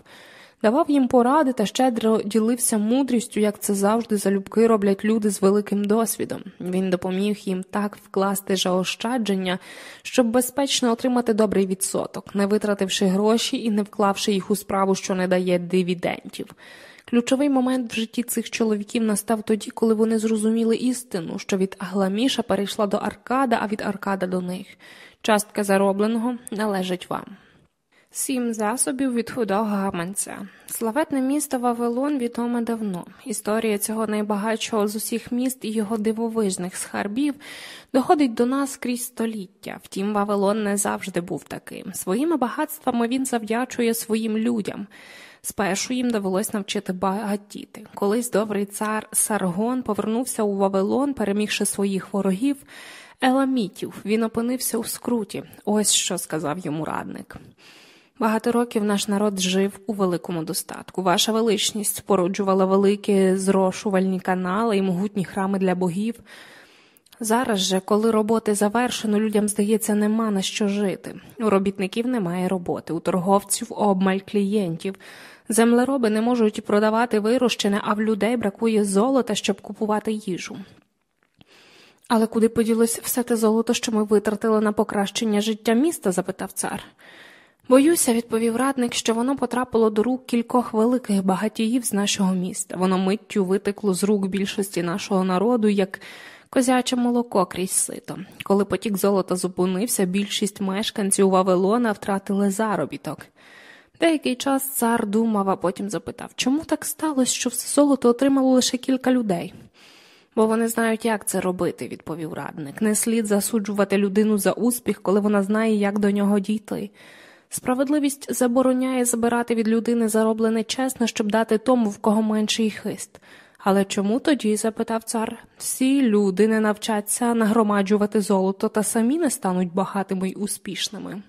Давав їм поради та щедро ділився мудрістю, як це завжди залюбки роблять люди з великим досвідом. Він допоміг їм так вкласти заощадження, щоб безпечно отримати добрий відсоток, не витративши гроші і не вклавши їх у справу, що не дає дивідендів. Ключовий момент в житті цих чоловіків настав тоді, коли вони зрозуміли істину, що від Агламіша перейшла до Аркада, а від Аркада до них. Частка заробленого належить вам. Сім засобів від худого гаманця. Славетне місто Вавилон відоме давно. Історія цього найбагатшого з усіх міст і його дивовижних схарбів доходить до нас крізь століття. Втім, Вавилон не завжди був таким. Своїми багатствами він завдячує своїм людям. Спершу їм довелось навчити багатіти. Колись добрий цар Саргон повернувся у Вавилон, перемігши своїх ворогів. Еламітів він опинився у скруті. Ось що сказав йому радник. Багато років наш народ жив у великому достатку. Ваша величність споруджувала великі зрошувальні канали і могутні храми для богів. Зараз же, коли роботи завершено, людям здається, нема на що жити. У робітників немає роботи, у торговців обмаль клієнтів. Землероби не можуть продавати вирощене, а в людей бракує золота, щоб купувати їжу. Але куди поділось все те золото, що ми витратили на покращення життя міста? запитав цар. Боюся, відповів радник, що воно потрапило до рук кількох великих багатіїв з нашого міста. Воно миттю витекло з рук більшості нашого народу, як козяче молоко крізь сито. Коли потік золота зупинився, більшість мешканців Вавилона втратили заробіток. Деякий час цар думав, а потім запитав, чому так сталося, що все золото отримало лише кілька людей? Бо вони знають, як це робити, відповів радник. Не слід засуджувати людину за успіх, коли вона знає, як до нього дійти. Справедливість забороняє забирати від людини зароблене чесно, щоб дати тому, в кого менший хист. Але чому тоді, запитав цар, всі люди не навчаться нагромаджувати золото та самі не стануть багатими й успішними?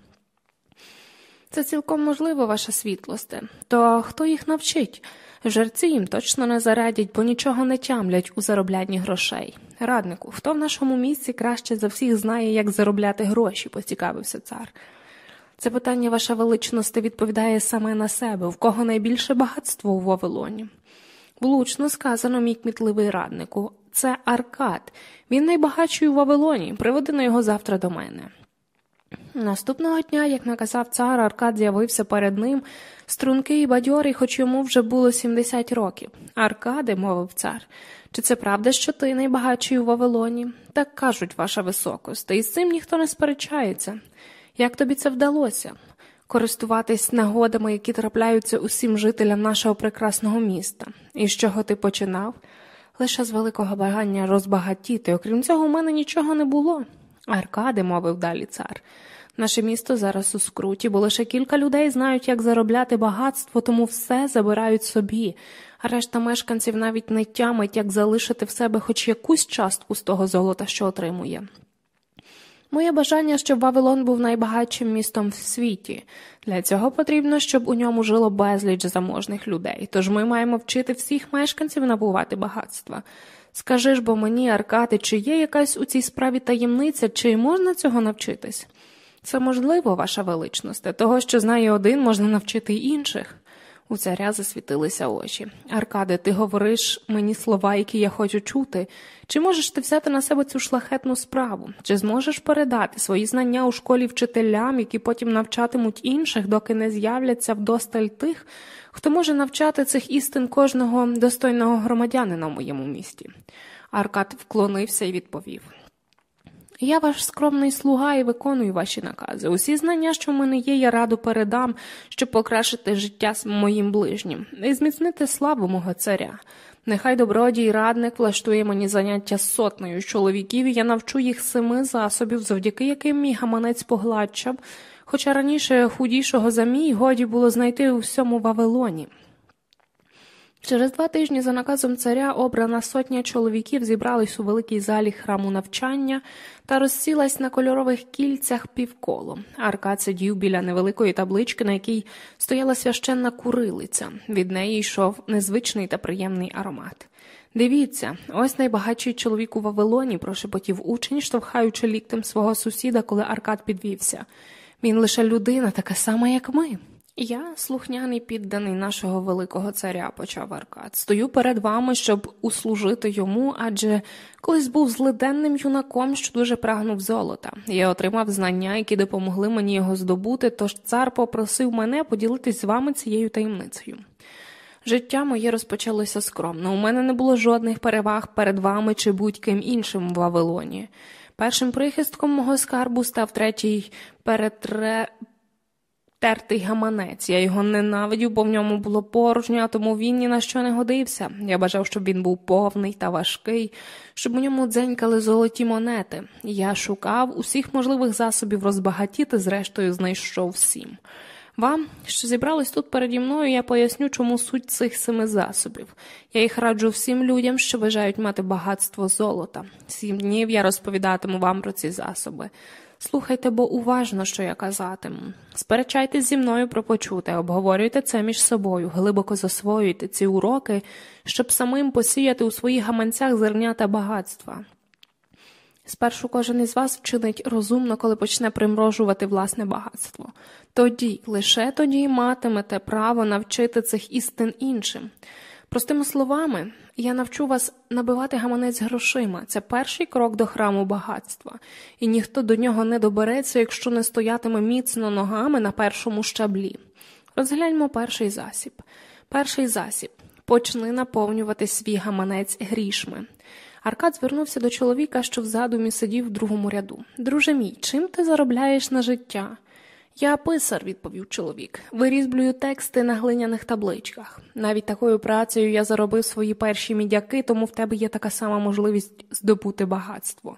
Це цілком можливо, ваша світлосте. То хто їх навчить? Жерці їм точно не зарядять, бо нічого не тямлять у зароблянні грошей. Раднику, хто в нашому місці краще за всіх знає, як заробляти гроші, поцікавився цар. Це питання, ваша величність, відповідає саме на себе, в кого найбільше багатство у Вавилоні. Влучно сказано, мій кмітливий раднику, це Аркад. Він найбагатший у Вавилоні. Приведи на його завтра до мене. Наступного дня, як наказав цар, Аркад з'явився перед ним, стрункий і бадьорий, хоч йому вже було 70 років. Аркаде, мовив цар, чи це правда, що ти найбагатший у Вавилоні? Так кажуть, ваша високость, і з цим ніхто не сперечається. Як тобі це вдалося? Користуватись нагодами, які трапляються усім жителям нашого прекрасного міста. І з чого ти починав? Лише з великого бажання розбагатіти, окрім цього, у мене нічого не було. Аркади, мовив далі цар. Наше місто зараз у скруті, бо лише кілька людей знають, як заробляти багатство, тому все забирають собі, а решта мешканців навіть не тямить, як залишити в себе хоч якусь частку з того золота, що отримує. Моє бажання, щоб Вавилон був найбагатшим містом в світі. Для цього потрібно, щоб у ньому жило безліч заможних людей, тож ми маємо вчити всіх мешканців набувати багатства. Скажи ж бо мені, Аркати, чи є якась у цій справі таємниця, чи можна цього навчитись? Це можливо, ваша величність, того, що знає один, можна навчити інших. У царя засвітилися очі. Аркаде, ти говориш мені слова, які я хочу чути. Чи можеш ти взяти на себе цю шлахетну справу? Чи зможеш передати свої знання у школі вчителям, які потім навчатимуть інших, доки не з'являться вдосталь тих, хто може навчати цих істин кожного достойного громадянина в моєму місті? Аркад вклонився і відповів. Я ваш скромний слуга і виконую ваші накази. Усі знання, що в мене є, я раду передам, щоб покращити життя моїм ближнім і зміцнити славу мого царя. Нехай добродій радник влаштує мені заняття з сотнею чоловіків, і я навчу їх семи засобів, завдяки яким мій гаманець погладчав, хоча раніше худішого за мій годі було знайти у всьому Вавилоні. Через два тижні за наказом царя обрана сотня чоловіків зібрались у великій залі храму навчання та розсілась на кольорових кільцях півколо. Аркад сидів біля невеликої таблички, на якій стояла священна курилиця. Від неї йшов незвичний та приємний аромат. Дивіться, ось найбагатший чоловік у Вавилоні, прошепотів учень, штовхаючи ліктем свого сусіда, коли Аркад підвівся. Він лише людина, така сама, як ми. Я, слухняний підданий нашого великого царя, почав Аркад, стою перед вами, щоб услужити йому, адже колись був злиденним юнаком, що дуже прагнув золота. Я отримав знання, які допомогли мені його здобути, тож цар попросив мене поділитись з вами цією таємницею. Життя моє розпочалося скромно. У мене не було жодних переваг перед вами чи будь-ким іншим в Вавилоні. Першим прихистком мого скарбу став третій перетре тертий гаманець. Я його ненавидів, бо в ньому було порожньо, а тому він ні на що не годився. Я бажав, щоб він був повний та важкий, щоб у ньому дзенькали золоті монети. Я шукав усіх можливих засобів розбагатіти, зрештою знайшов всім. Вам, що зібрались тут переді мною, я поясню, чому суть цих семи засобів. Я їх раджу всім людям, що бажають мати багатство золота. Сім днів я розповідатиму вам про ці засоби. Слухайте, бо уважно, що я казатиму. Сперечайтесь зі мною про почуте, обговорюйте це між собою, глибоко засвоюйте ці уроки, щоб самим посіяти у своїх гаманцях зернята багатства. Спершу кожен із вас вчинить розумно, коли почне примрожувати власне багатство. Тоді, лише тоді матимете право навчити цих істин іншим. Простими словами, я навчу вас набивати гаманець грошима. Це перший крок до храму багатства, і ніхто до нього не добереться, якщо не стоятиме міцно ногами на першому щаблі. Розгляньмо перший засіб. Перший засіб почни наповнювати свій гаманець грішми. Аркад звернувся до чоловіка, що в задумі сидів в другому ряду. Друже мій, чим ти заробляєш на життя? Я писар, відповів чоловік, вирізблюю тексти на глиняних табличках. Навіть такою працею я заробив свої перші мідяки, тому в тебе є така сама можливість здобути багатство.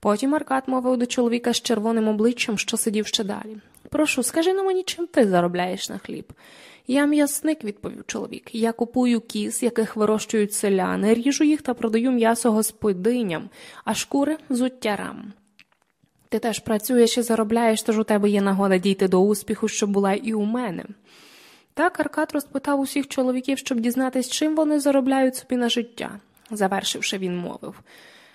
Потім Аркад мовив до чоловіка з червоним обличчям, що сидів ще далі. Прошу, скажи на мені, чим ти заробляєш на хліб? Я м'ясник, відповів чоловік. Я купую кіз, яких вирощують селяни, ріжу їх та продаю м'ясо господиням, а шкури зуттярам. Ти теж працюєш і заробляєш, тож у тебе є нагода дійти до успіху, що була і у мене. Так Аркад розпитав усіх чоловіків, щоб дізнатись, чим вони заробляють собі на життя. Завершивши, він мовив.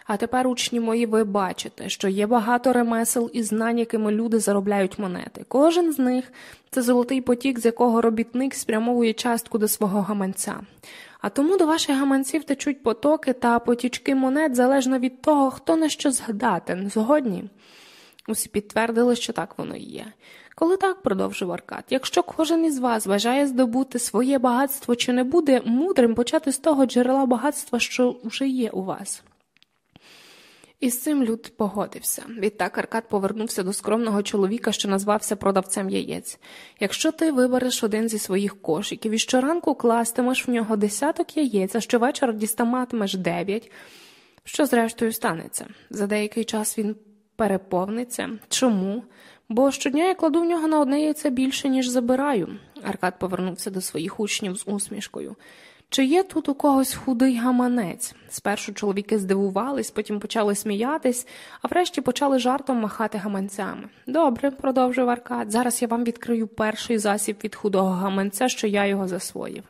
А тепер, учні мої, ви бачите, що є багато ремесел і знань, якими люди заробляють монети. Кожен з них це золотий потік, з якого робітник спрямовує частку до свого гаманця. А тому до ваших гаманців течуть потоки та потічки монет залежно від того, хто на що згадати. Згодні. Усі підтвердили, що так воно і є. Коли так, продовжив Аркад, якщо кожен із вас бажає здобути своє багатство, чи не буде мудрим почати з того джерела багатства, що вже є у вас? І з цим люд погодився. Відтак Аркад повернувся до скромного чоловіка, що назвався продавцем яєць. Якщо ти вибереш один зі своїх кошиків і щоранку кластимеш в нього десяток яєць, а щовечора дістаматимеш дев'ять, що зрештою станеться? За деякий час він переповниться. Чому? Бо щодня я кладу в нього на одне яйце більше, ніж забираю. Аркад повернувся до своїх учнів з усмішкою. Чи є тут у когось худий гаманець? Спершу чоловіки здивувались, потім почали сміятись, а врешті почали жартом махати гаманцями. Добре, продовжив Аркад. Зараз я вам відкрию перший засіб від худого гаманця, що я його засвоїв.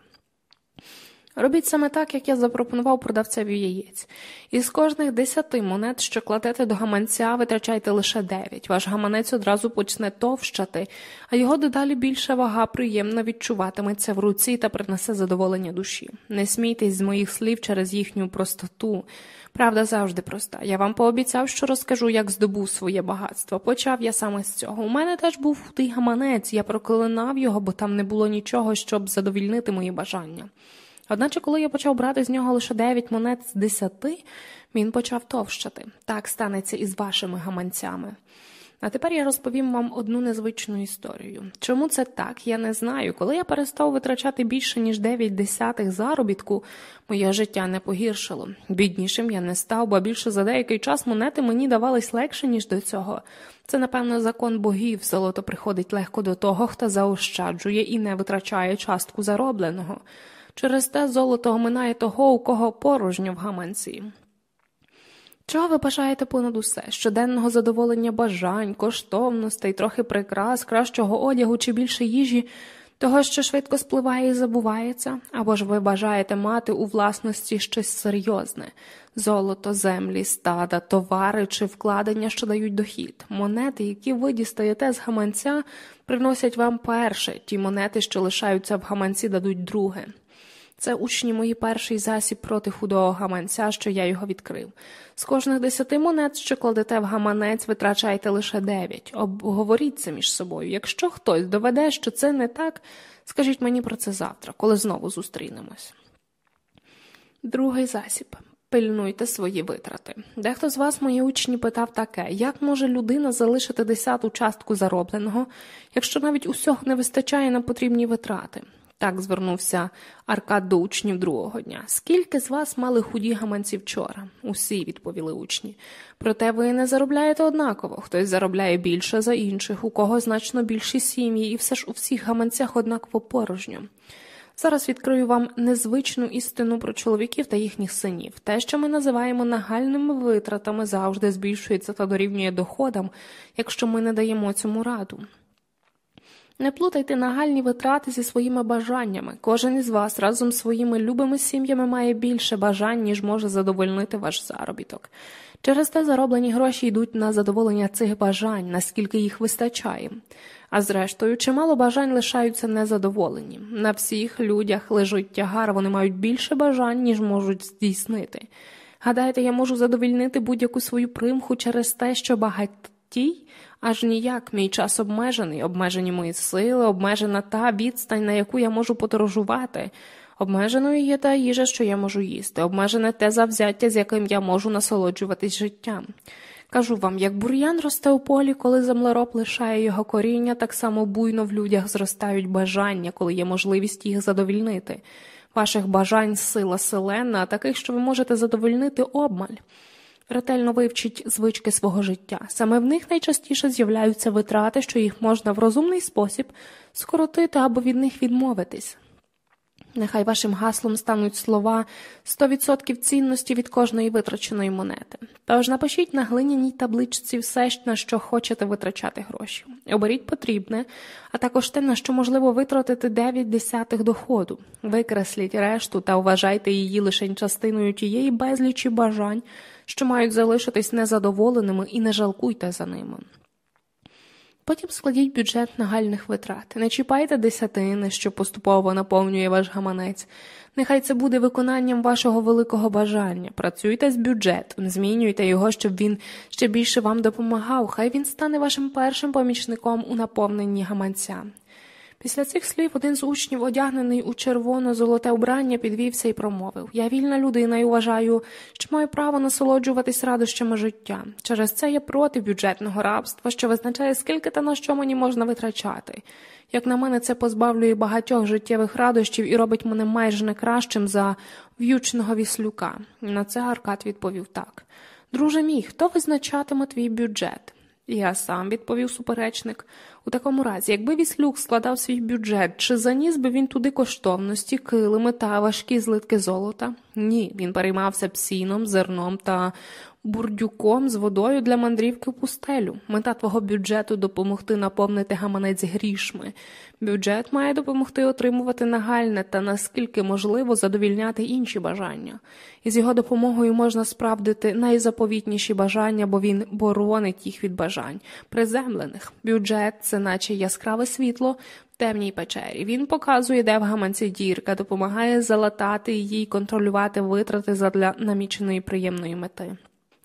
Робіть саме так, як я запропонував продавцеві яєць. Із кожних десяти монет, що кладете до гаманця, витрачайте лише дев'ять. Ваш гаманець одразу почне товщати, а його дедалі більша вага приємно відчуватиметься в руці та принесе задоволення душі. Не смійтесь з моїх слів через їхню простоту. Правда завжди проста. Я вам пообіцяв, що розкажу, як здобув своє багатство. Почав я саме з цього. У мене теж був худий гаманець, я проклинав його, бо там не було нічого, щоб задовільнити мої бажання. Одначе, коли я почав брати з нього лише дев'ять монет з десяти, він почав товщати. Так станеться і з вашими гаманцями. А тепер я розповім вам одну незвичну історію. Чому це так, я не знаю. Коли я перестав витрачати більше, ніж дев'ять десятих заробітку, моє життя не погіршило. Біднішим я не став, бо більше за деякий час монети мені давались легше, ніж до цього. Це, напевно, закон богів. Золото приходить легко до того, хто заощаджує і не витрачає частку заробленого. Через те золото оминає того, у кого порожньо в гаманці. Чого ви бажаєте понад усе? Щоденного задоволення бажань, коштовностей, трохи прикрас, кращого одягу чи більше їжі, того, що швидко спливає і забувається, або ж ви бажаєте мати у власності щось серйозне золото, землі, стада, товари чи вкладення, що дають дохід, монети, які ви дістаєте з гаманця, приносять вам перше, ті монети, що лишаються в гаманці, дадуть друге. Це учні мої перший засіб проти худого гаманця, що я його відкрив. З кожних десяти монет, що кладете в гаманець, витрачаєте лише дев'ять. Обговоріть це між собою. Якщо хтось доведе, що це не так, скажіть мені про це завтра, коли знову зустрінемось. Другий засіб. Пильнуйте свої витрати. Дехто з вас, мої учні, питав таке, як може людина залишити десяту частку заробленого, якщо навіть усього не вистачає на потрібні витрати? Так звернувся Аркад до учнів другого дня. Скільки з вас мали худі гаманці вчора? Усі відповіли учні. Проте ви не заробляєте однаково. Хтось заробляє більше за інших, у кого значно більші сім'ї, і все ж у всіх гаманцях однаково порожньо. Зараз відкрию вам незвичну істину про чоловіків та їхніх синів. Те, що ми називаємо нагальними витратами, завжди збільшується та дорівнює доходам, якщо ми не даємо цьому раду. Не плутайте нагальні витрати зі своїми бажаннями. Кожен із вас разом з своїми любими сім'ями має більше бажань, ніж може задовольнити ваш заробіток. Через те зароблені гроші йдуть на задоволення цих бажань, наскільки їх вистачає. А зрештою, чимало бажань лишаються незадоволені. На всіх людях лежить тягар, вони мають більше бажань, ніж можуть здійснити. Гадаєте, я можу задовільнити будь-яку свою примху через те, що багатій Аж ніяк мій час обмежений, обмежені мої сили, обмежена та відстань, на яку я можу подорожувати. Обмеженою є та їжа, що я можу їсти, обмежене те завзяття, з яким я можу насолоджуватись життям. Кажу вам, як бур'ян росте у полі, коли землероб лишає його коріння, так само буйно в людях зростають бажання, коли є можливість їх задовільнити. Ваших бажань сила селена, таких, що ви можете задовольнити обмаль ретельно вивчить звички свого життя. Саме в них найчастіше з'являються витрати, що їх можна в розумний спосіб скоротити або від них відмовитись. Нехай вашим гаслом стануть слова 100% цінності від кожної витраченої монети. Тож напишіть на глиняній табличці все, на що хочете витрачати гроші. Оберіть потрібне, а також те, на що можливо витратити 9 десятих доходу. Викресліть решту та вважайте її лише частиною тієї безлічі бажань, що мають залишитись незадоволеними і не жалкуйте за ними. Потім складіть бюджет нагальних витрат. Не чіпайте десятини, що поступово наповнює ваш гаманець. Нехай це буде виконанням вашого великого бажання. Працюйте з бюджетом, змінюйте його, щоб він ще більше вам допомагав. Хай він стане вашим першим помічником у наповненні гаманця. Після цих слів один з учнів, одягнений у червоно-золоте убрання, підвівся і промовив Я вільна людина і вважаю, що маю право насолоджуватись радощами життя. Через це я проти бюджетного рабства, що визначає, скільки та на що мені можна витрачати. Як на мене, це позбавлює багатьох життєвих радощів і робить мене майже не кращим за в'ючного віслюка. На це Аркад відповів так. Друже мій, хто визначатиме твій бюджет? Я сам відповів суперечник. У такому разі, якби віслюк складав свій бюджет, чи заніс би він туди коштовності, килими та важкі злитки золота? Ні, він переймався псіном, зерном та бурдюком з водою для мандрівки в пустелю. Мета твого бюджету допомогти наповнити гаманець грішми. Бюджет має допомогти отримувати нагальне та наскільки можливо задовільняти інші бажання. І з його допомогою можна справдити найзаповітніші бажання, бо він боронить їх від бажань, приземлених. Бюджет це наче яскраве світло. Темній печері він показує, де в гаманці дірка, допомагає залатати її контролювати витрати задля наміченої приємної мети.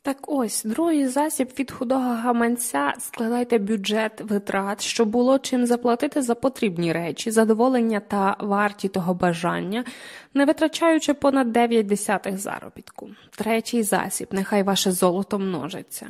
Так ось, другий засіб від худого гаманця складайте бюджет витрат, щоб було чим заплатити за потрібні речі, задоволення та варті того бажання, не витрачаючи понад 9 десятих заробітку. Третій засіб, нехай ваше золото множиться.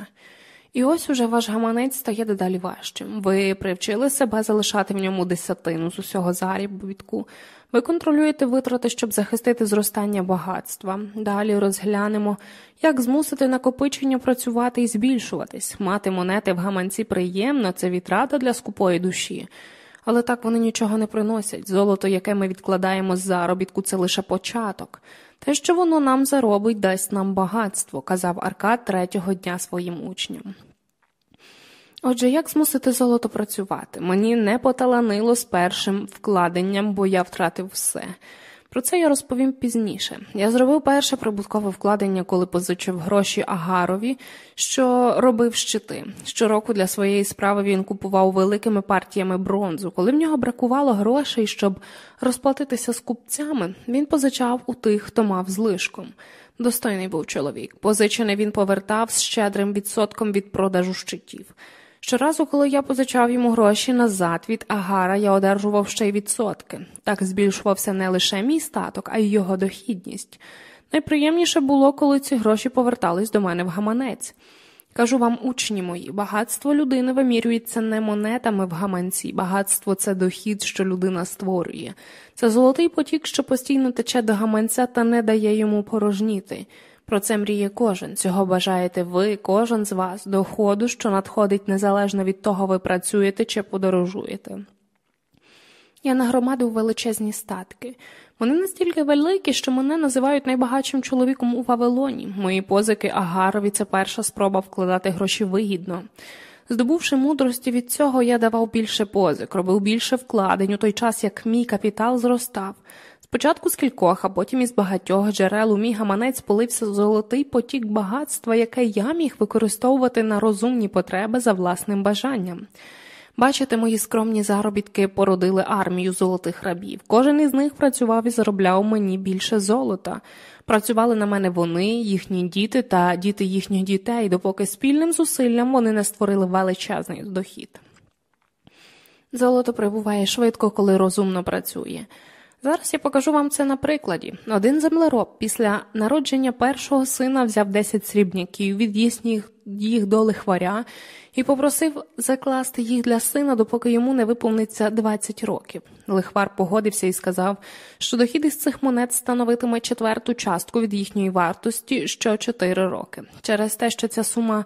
І ось уже ваш гаманець стає дедалі важчим. Ви привчили себе залишати в ньому десятину з усього заробітку. Ви контролюєте витрати, щоб захистити зростання багатства. Далі розглянемо, як змусити накопичення працювати і збільшуватись. Мати монети в гаманці приємно це відрада для скупої душі. Але так вони нічого не приносять. Золото, яке ми відкладаємо з заробітку, це лише початок. Те, що воно нам заробить, дасть нам багатство, казав Аркад третього дня своїм учням. Отже, як змусити золото працювати? Мені не поталанило з першим вкладенням, бо я втратив все. Про це я розповім пізніше. Я зробив перше прибуткове вкладення, коли позичив гроші Агарові, що робив щити. Щороку для своєї справи він купував великими партіями бронзу. Коли в нього бракувало грошей, щоб розплатитися з купцями, він позичав у тих, хто мав злишком. Достойний був чоловік. Позичений він повертав з щедрим відсотком від продажу щитів. Щоразу, коли я позичав йому гроші назад від агара, я одержував ще й відсотки. Так збільшувався не лише мій статок, а й його дохідність. Найприємніше було, коли ці гроші повертались до мене в гаманець. Кажу вам, учні мої, багатство людини вимірюється не монетами в гаманці, багатство це дохід, що людина створює. Це золотий потік, що постійно тече до гаманця та не дає йому порожніти. Про це мріє кожен. Цього бажаєте ви, кожен з вас, доходу, що надходить незалежно від того, ви працюєте чи подорожуєте. Я нагромадив величезні статки. Вони настільки великі, що мене називають найбагатшим чоловіком у Вавилоні. Мої позики Агарові це перша спроба вкладати гроші вигідно. Здобувши мудрості від цього, я давав більше позик, робив більше вкладень у той час, як мій капітал зростав. Спочатку з кількох, а потім із багатьох джерел у мій гаманець полився золотий потік багатства, яке я міг використовувати на розумні потреби за власним бажанням. Бачите, мої скромні заробітки породили армію золотих рабів. Кожен із них працював і заробляв мені більше золота. Працювали на мене вони, їхні діти та діти їхніх дітей, допоки спільним зусиллям вони не створили величезний дохід. Золото прибуває швидко, коли розумно працює. Зараз я покажу вам це на прикладі. Один землероб після народження першого сина взяв 10 срібняків, від'їзд їх до лихваря і попросив закласти їх для сина, допоки йому не виповниться 20 років. Лихвар погодився і сказав, що дохід із цих монет становитиме четверту частку від їхньої вартості що 4 роки. Через те, що ця сума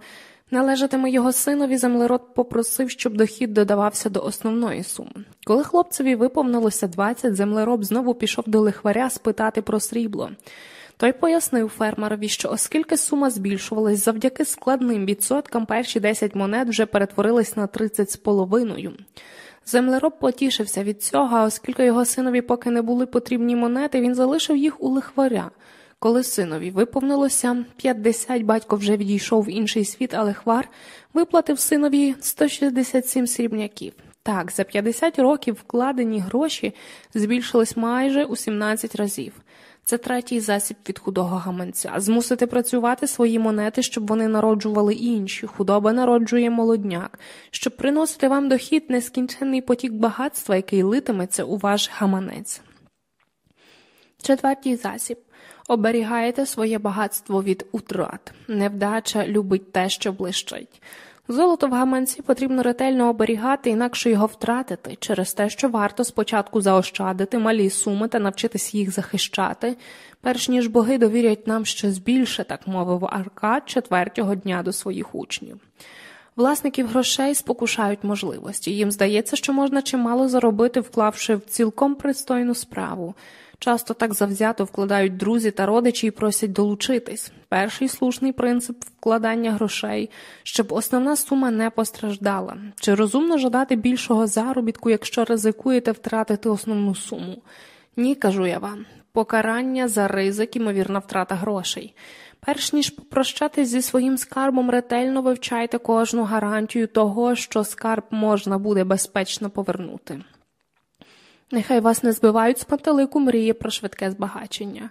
належатиме його синові, землерод попросив, щоб дохід додавався до основної суми. Коли хлопцеві виповнилося 20, землероб знову пішов до лихваря спитати про срібло. Той пояснив фермерові, що оскільки сума збільшувалась завдяки складним відсоткам, перші 10 монет вже перетворились на 30 з половиною. Землероб потішився від цього, а оскільки його синові поки не були потрібні монети, він залишив їх у лихваря. Коли синові виповнилося 50, батько вже відійшов в інший світ, але хвар виплатив синові 167 срібняків. Так, за 50 років вкладені гроші збільшились майже у 17 разів. Це третій засіб від худого гаманця змусити працювати свої монети, щоб вони народжували інші. Худоба народжує молодняк, щоб приносити вам дохід нескінченний потік багатства, який литиметься у ваш гаманець. Четвертій засіб оберігаєте своє багатство від утрат. Невдача любить те, що блищить. Золото в гаманці потрібно ретельно оберігати, інакше його втратити, через те, що варто спочатку заощадити малі суми та навчитись їх захищати, перш ніж боги довірять нам щось більше, так мовив Аркад четвертого дня до своїх учнів. Власників грошей спокушають можливості. Їм здається, що можна чимало заробити, вклавши в цілком пристойну справу. Часто так завзято вкладають друзі та родичі і просять долучитись. Перший слушний принцип вкладання грошей, щоб основна сума не постраждала. Чи розумно жадати більшого заробітку, якщо ризикуєте втратити основну суму? Ні, кажу я вам. Покарання за ризик, імовірна втрата грошей. Перш ніж попрощатись зі своїм скарбом, ретельно вивчайте кожну гарантію того, що скарб можна буде безпечно повернути. Нехай вас не збивають з пантелику мрії про швидке збагачення.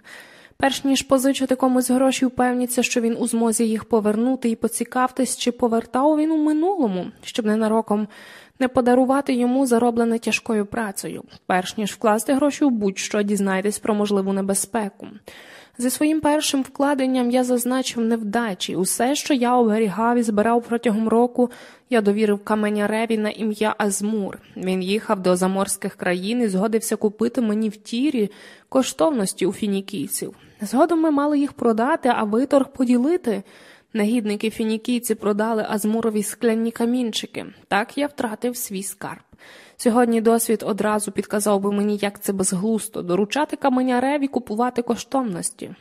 Перш ніж позичити комусь гроші, впевніться, що він у змозі їх повернути і поцікавтесь, чи повертав він у минулому, щоб ненароком не подарувати йому зароблене тяжкою працею. Перш ніж вкласти гроші у будь-що, дізнайтесь про можливу небезпеку. Зі своїм першим вкладенням я зазначив невдачі. Усе, що я оберігав і збирав протягом року, я довірив каменяреві на ім'я Азмур. Він їхав до заморських країн і згодився купити мені в тірі коштовності у фінікійців. Згодом ми мали їх продати, а виторг поділити. Негідники фінікійці продали Азмурові скляні камінчики. Так я втратив свій скарб. Сьогодні досвід одразу підказав би мені, як це безглусто доручати каменяреві купувати коштовності.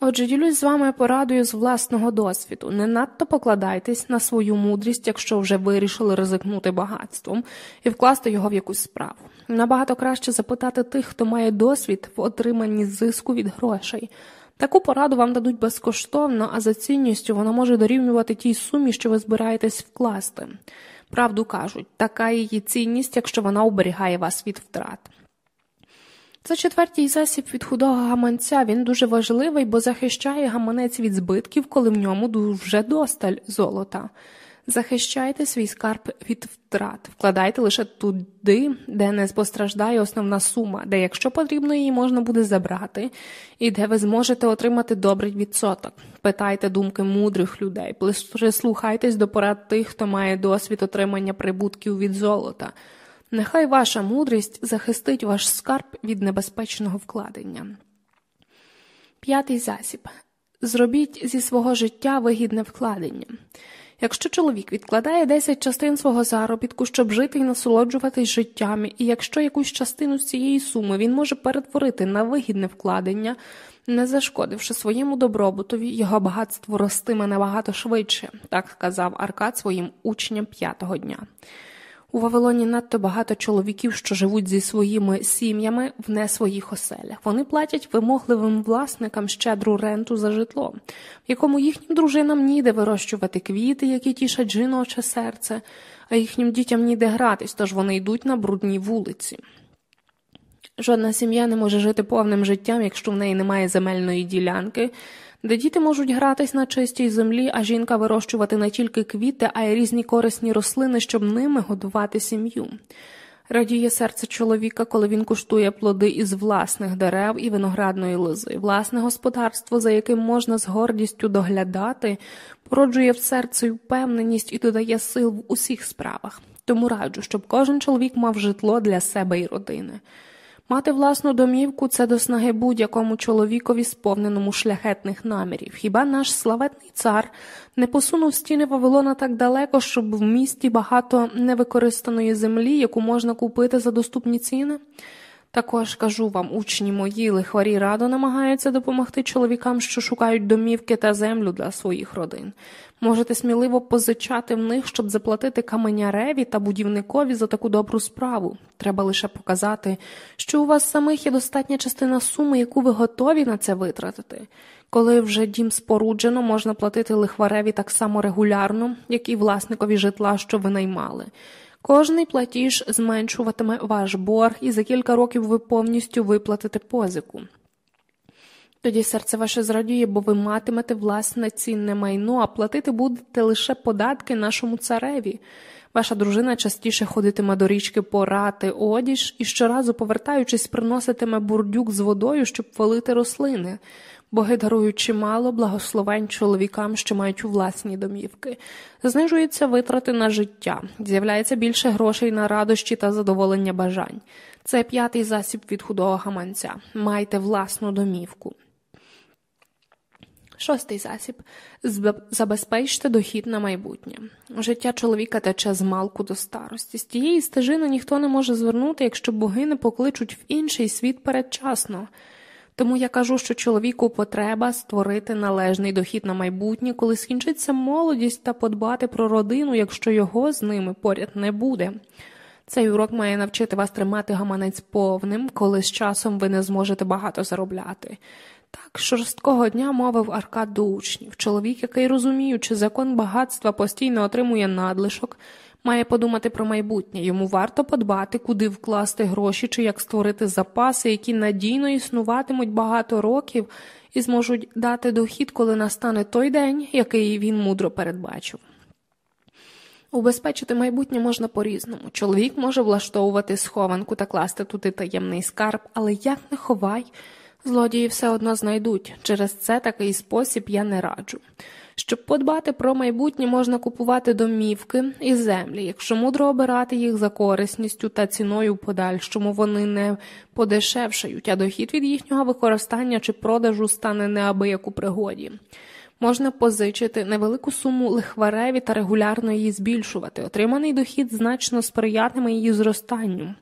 Отже, ділюсь з вами порадою з власного досвіду. Не надто покладайтесь на свою мудрість, якщо вже вирішили ризикнути багатством і вкласти його в якусь справу. Набагато краще запитати тих, хто має досвід в отриманні зиску від грошей. Таку пораду вам дадуть безкоштовно, а за цінністю вона може дорівнювати тій сумі, що ви збираєтесь вкласти. Правду кажуть, така її цінність, якщо вона оберігає вас від втрат. Це четвертій засіб від худого гаманця. Він дуже важливий, бо захищає гаманець від збитків, коли в ньому дуже досталь золота. Захищайте свій скарб від втрат, вкладайте лише туди, де не постраждає основна сума, де, якщо потрібно, її можна буде забрати, і де ви зможете отримати добрий відсоток. Питайте думки мудрих людей, прислухайтесь до порад тих, хто має досвід отримання прибутків від золота. Нехай ваша мудрість захистить ваш скарб від небезпечного вкладення. П'ятий засіб. Зробіть зі свого життя вигідне вкладення. Якщо чоловік відкладає 10 частин свого заробітку, щоб жити і насолоджуватись життями, і якщо якусь частину з цієї суми він може перетворити на вигідне вкладення, не зашкодивши своєму добробутові, його багатство ростиме набагато швидше, так сказав Аркад своїм учням п'ятого дня. У Вавилоні надто багато чоловіків, що живуть зі своїми сім'ями в не своїх оселях. Вони платять вимогливим власникам щедру ренту за житло, в якому їхнім дружинам ніде вирощувати квіти, які тішать жіноче серце, а їхнім дітям ніде гратись, тож вони йдуть на брудній вулиці. Жодна сім'я не може жити повним життям, якщо в неї немає земельної ділянки, де діти можуть гратись на чистій землі, а жінка вирощувати не тільки квіти, а й різні корисні рослини, щоб ними годувати сім'ю. Радіє серце чоловіка, коли він куштує плоди із власних дерев і виноградної лози, власне господарство, за яким можна з гордістю доглядати, породжує в серці впевненість і додає сил в усіх справах. Тому раджу, щоб кожен чоловік мав житло для себе і родини. Мати власну домівку це до снаги будь-якому чоловікові, сповненому шляхетних намірів. Хіба наш славетний цар не посунув стіни Вавилона так далеко, щоб в місті багато невикористаної землі, яку можна купити за доступні ціни? Також кажу вам, учні мої, лихварі радо намагаються допомогти чоловікам, що шукають домівки та землю для своїх родин. Можете сміливо позичати в них, щоб заплатити каменяреві та будівникові за таку добру справу. Треба лише показати, що у вас самих є достатня частина суми, яку ви готові на це витратити. Коли вже дім споруджено, можна платити лихвареві так само регулярно, як і власникові житла, що ви наймали. Кожний платіж зменшуватиме ваш борг, і за кілька років ви повністю виплатите позику. Тоді серце ваше зрадіє, бо ви матимете власне цінне майно, а платити будете лише податки нашому цареві. Ваша дружина частіше ходитиме до річки порати одіж і щоразу, повертаючись, приноситиме бурдюк з водою, щоб полити рослини. Боги дарують чимало благословень чоловікам, що мають власні домівки. Знижуються витрати на життя, з'являється більше грошей на радощі та задоволення бажань. Це п'ятий засіб від худого гаманця. Майте власну домівку. Шостий засіб забезпечте дохід на майбутнє. Життя чоловіка тече з малку до старості. З тієї стежини ніхто не може звернути, якщо боги не покличуть в інший світ передчасно. Тому я кажу, що чоловіку потреба створити належний дохід на майбутнє, коли скінчиться молодість та подбати про родину, якщо його з ними поряд не буде. Цей урок має навчити вас тримати гаманець повним, коли з часом ви не зможете багато заробляти. Так, шорсткого дня мовив Аркад до учнів. Чоловік, який розуміючи закон багатства, постійно отримує надлишок, має подумати про майбутнє. Йому варто подбати, куди вкласти гроші чи як створити запаси, які надійно існуватимуть багато років і зможуть дати дохід, коли настане той день, який він мудро передбачив. Убезпечити майбутнє можна по-різному. Чоловік може влаштовувати схованку та класти туди таємний скарб, але як не ховай, злодії все одно знайдуть. Через це такий спосіб я не раджу. Щоб подбати про майбутнє, можна купувати домівки і землі, якщо мудро обирати їх за корисністю та ціною в подальшому вони не подешевшають, а дохід від їхнього використання чи продажу стане неабияк у пригоді. Можна позичити невелику суму лихвареві та регулярно її збільшувати. Отриманий дохід значно сприятиме її зростанню.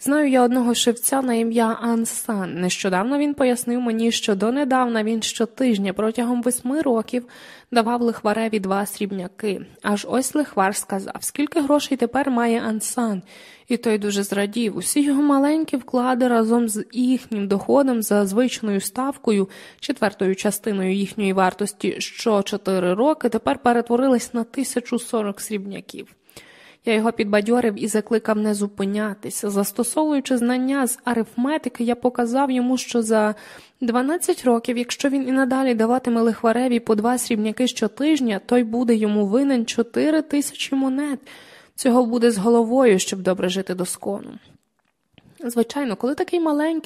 Знаю я одного шевця на ім'я Ансан. Нещодавно він пояснив мені, що донедавна він щотижня протягом восьми років давав лихвареві два срібняки. Аж ось лихвар сказав, скільки грошей тепер має Ансан. І той дуже зрадів. Усі його маленькі вклади разом з їхнім доходом за звичною ставкою, четвертою частиною їхньої вартості що чотири роки, тепер перетворились на тисячу сорок срібняків. Я його підбадьорив і закликав не зупинятися. Застосовуючи знання з арифметики, я показав йому, що за 12 років, якщо він і надалі даватиме лихвареві по два срібняки щотижня, той буде йому винен 4 тисячі монет. Цього буде з головою, щоб добре жити до скону. Звичайно, коли такий маленький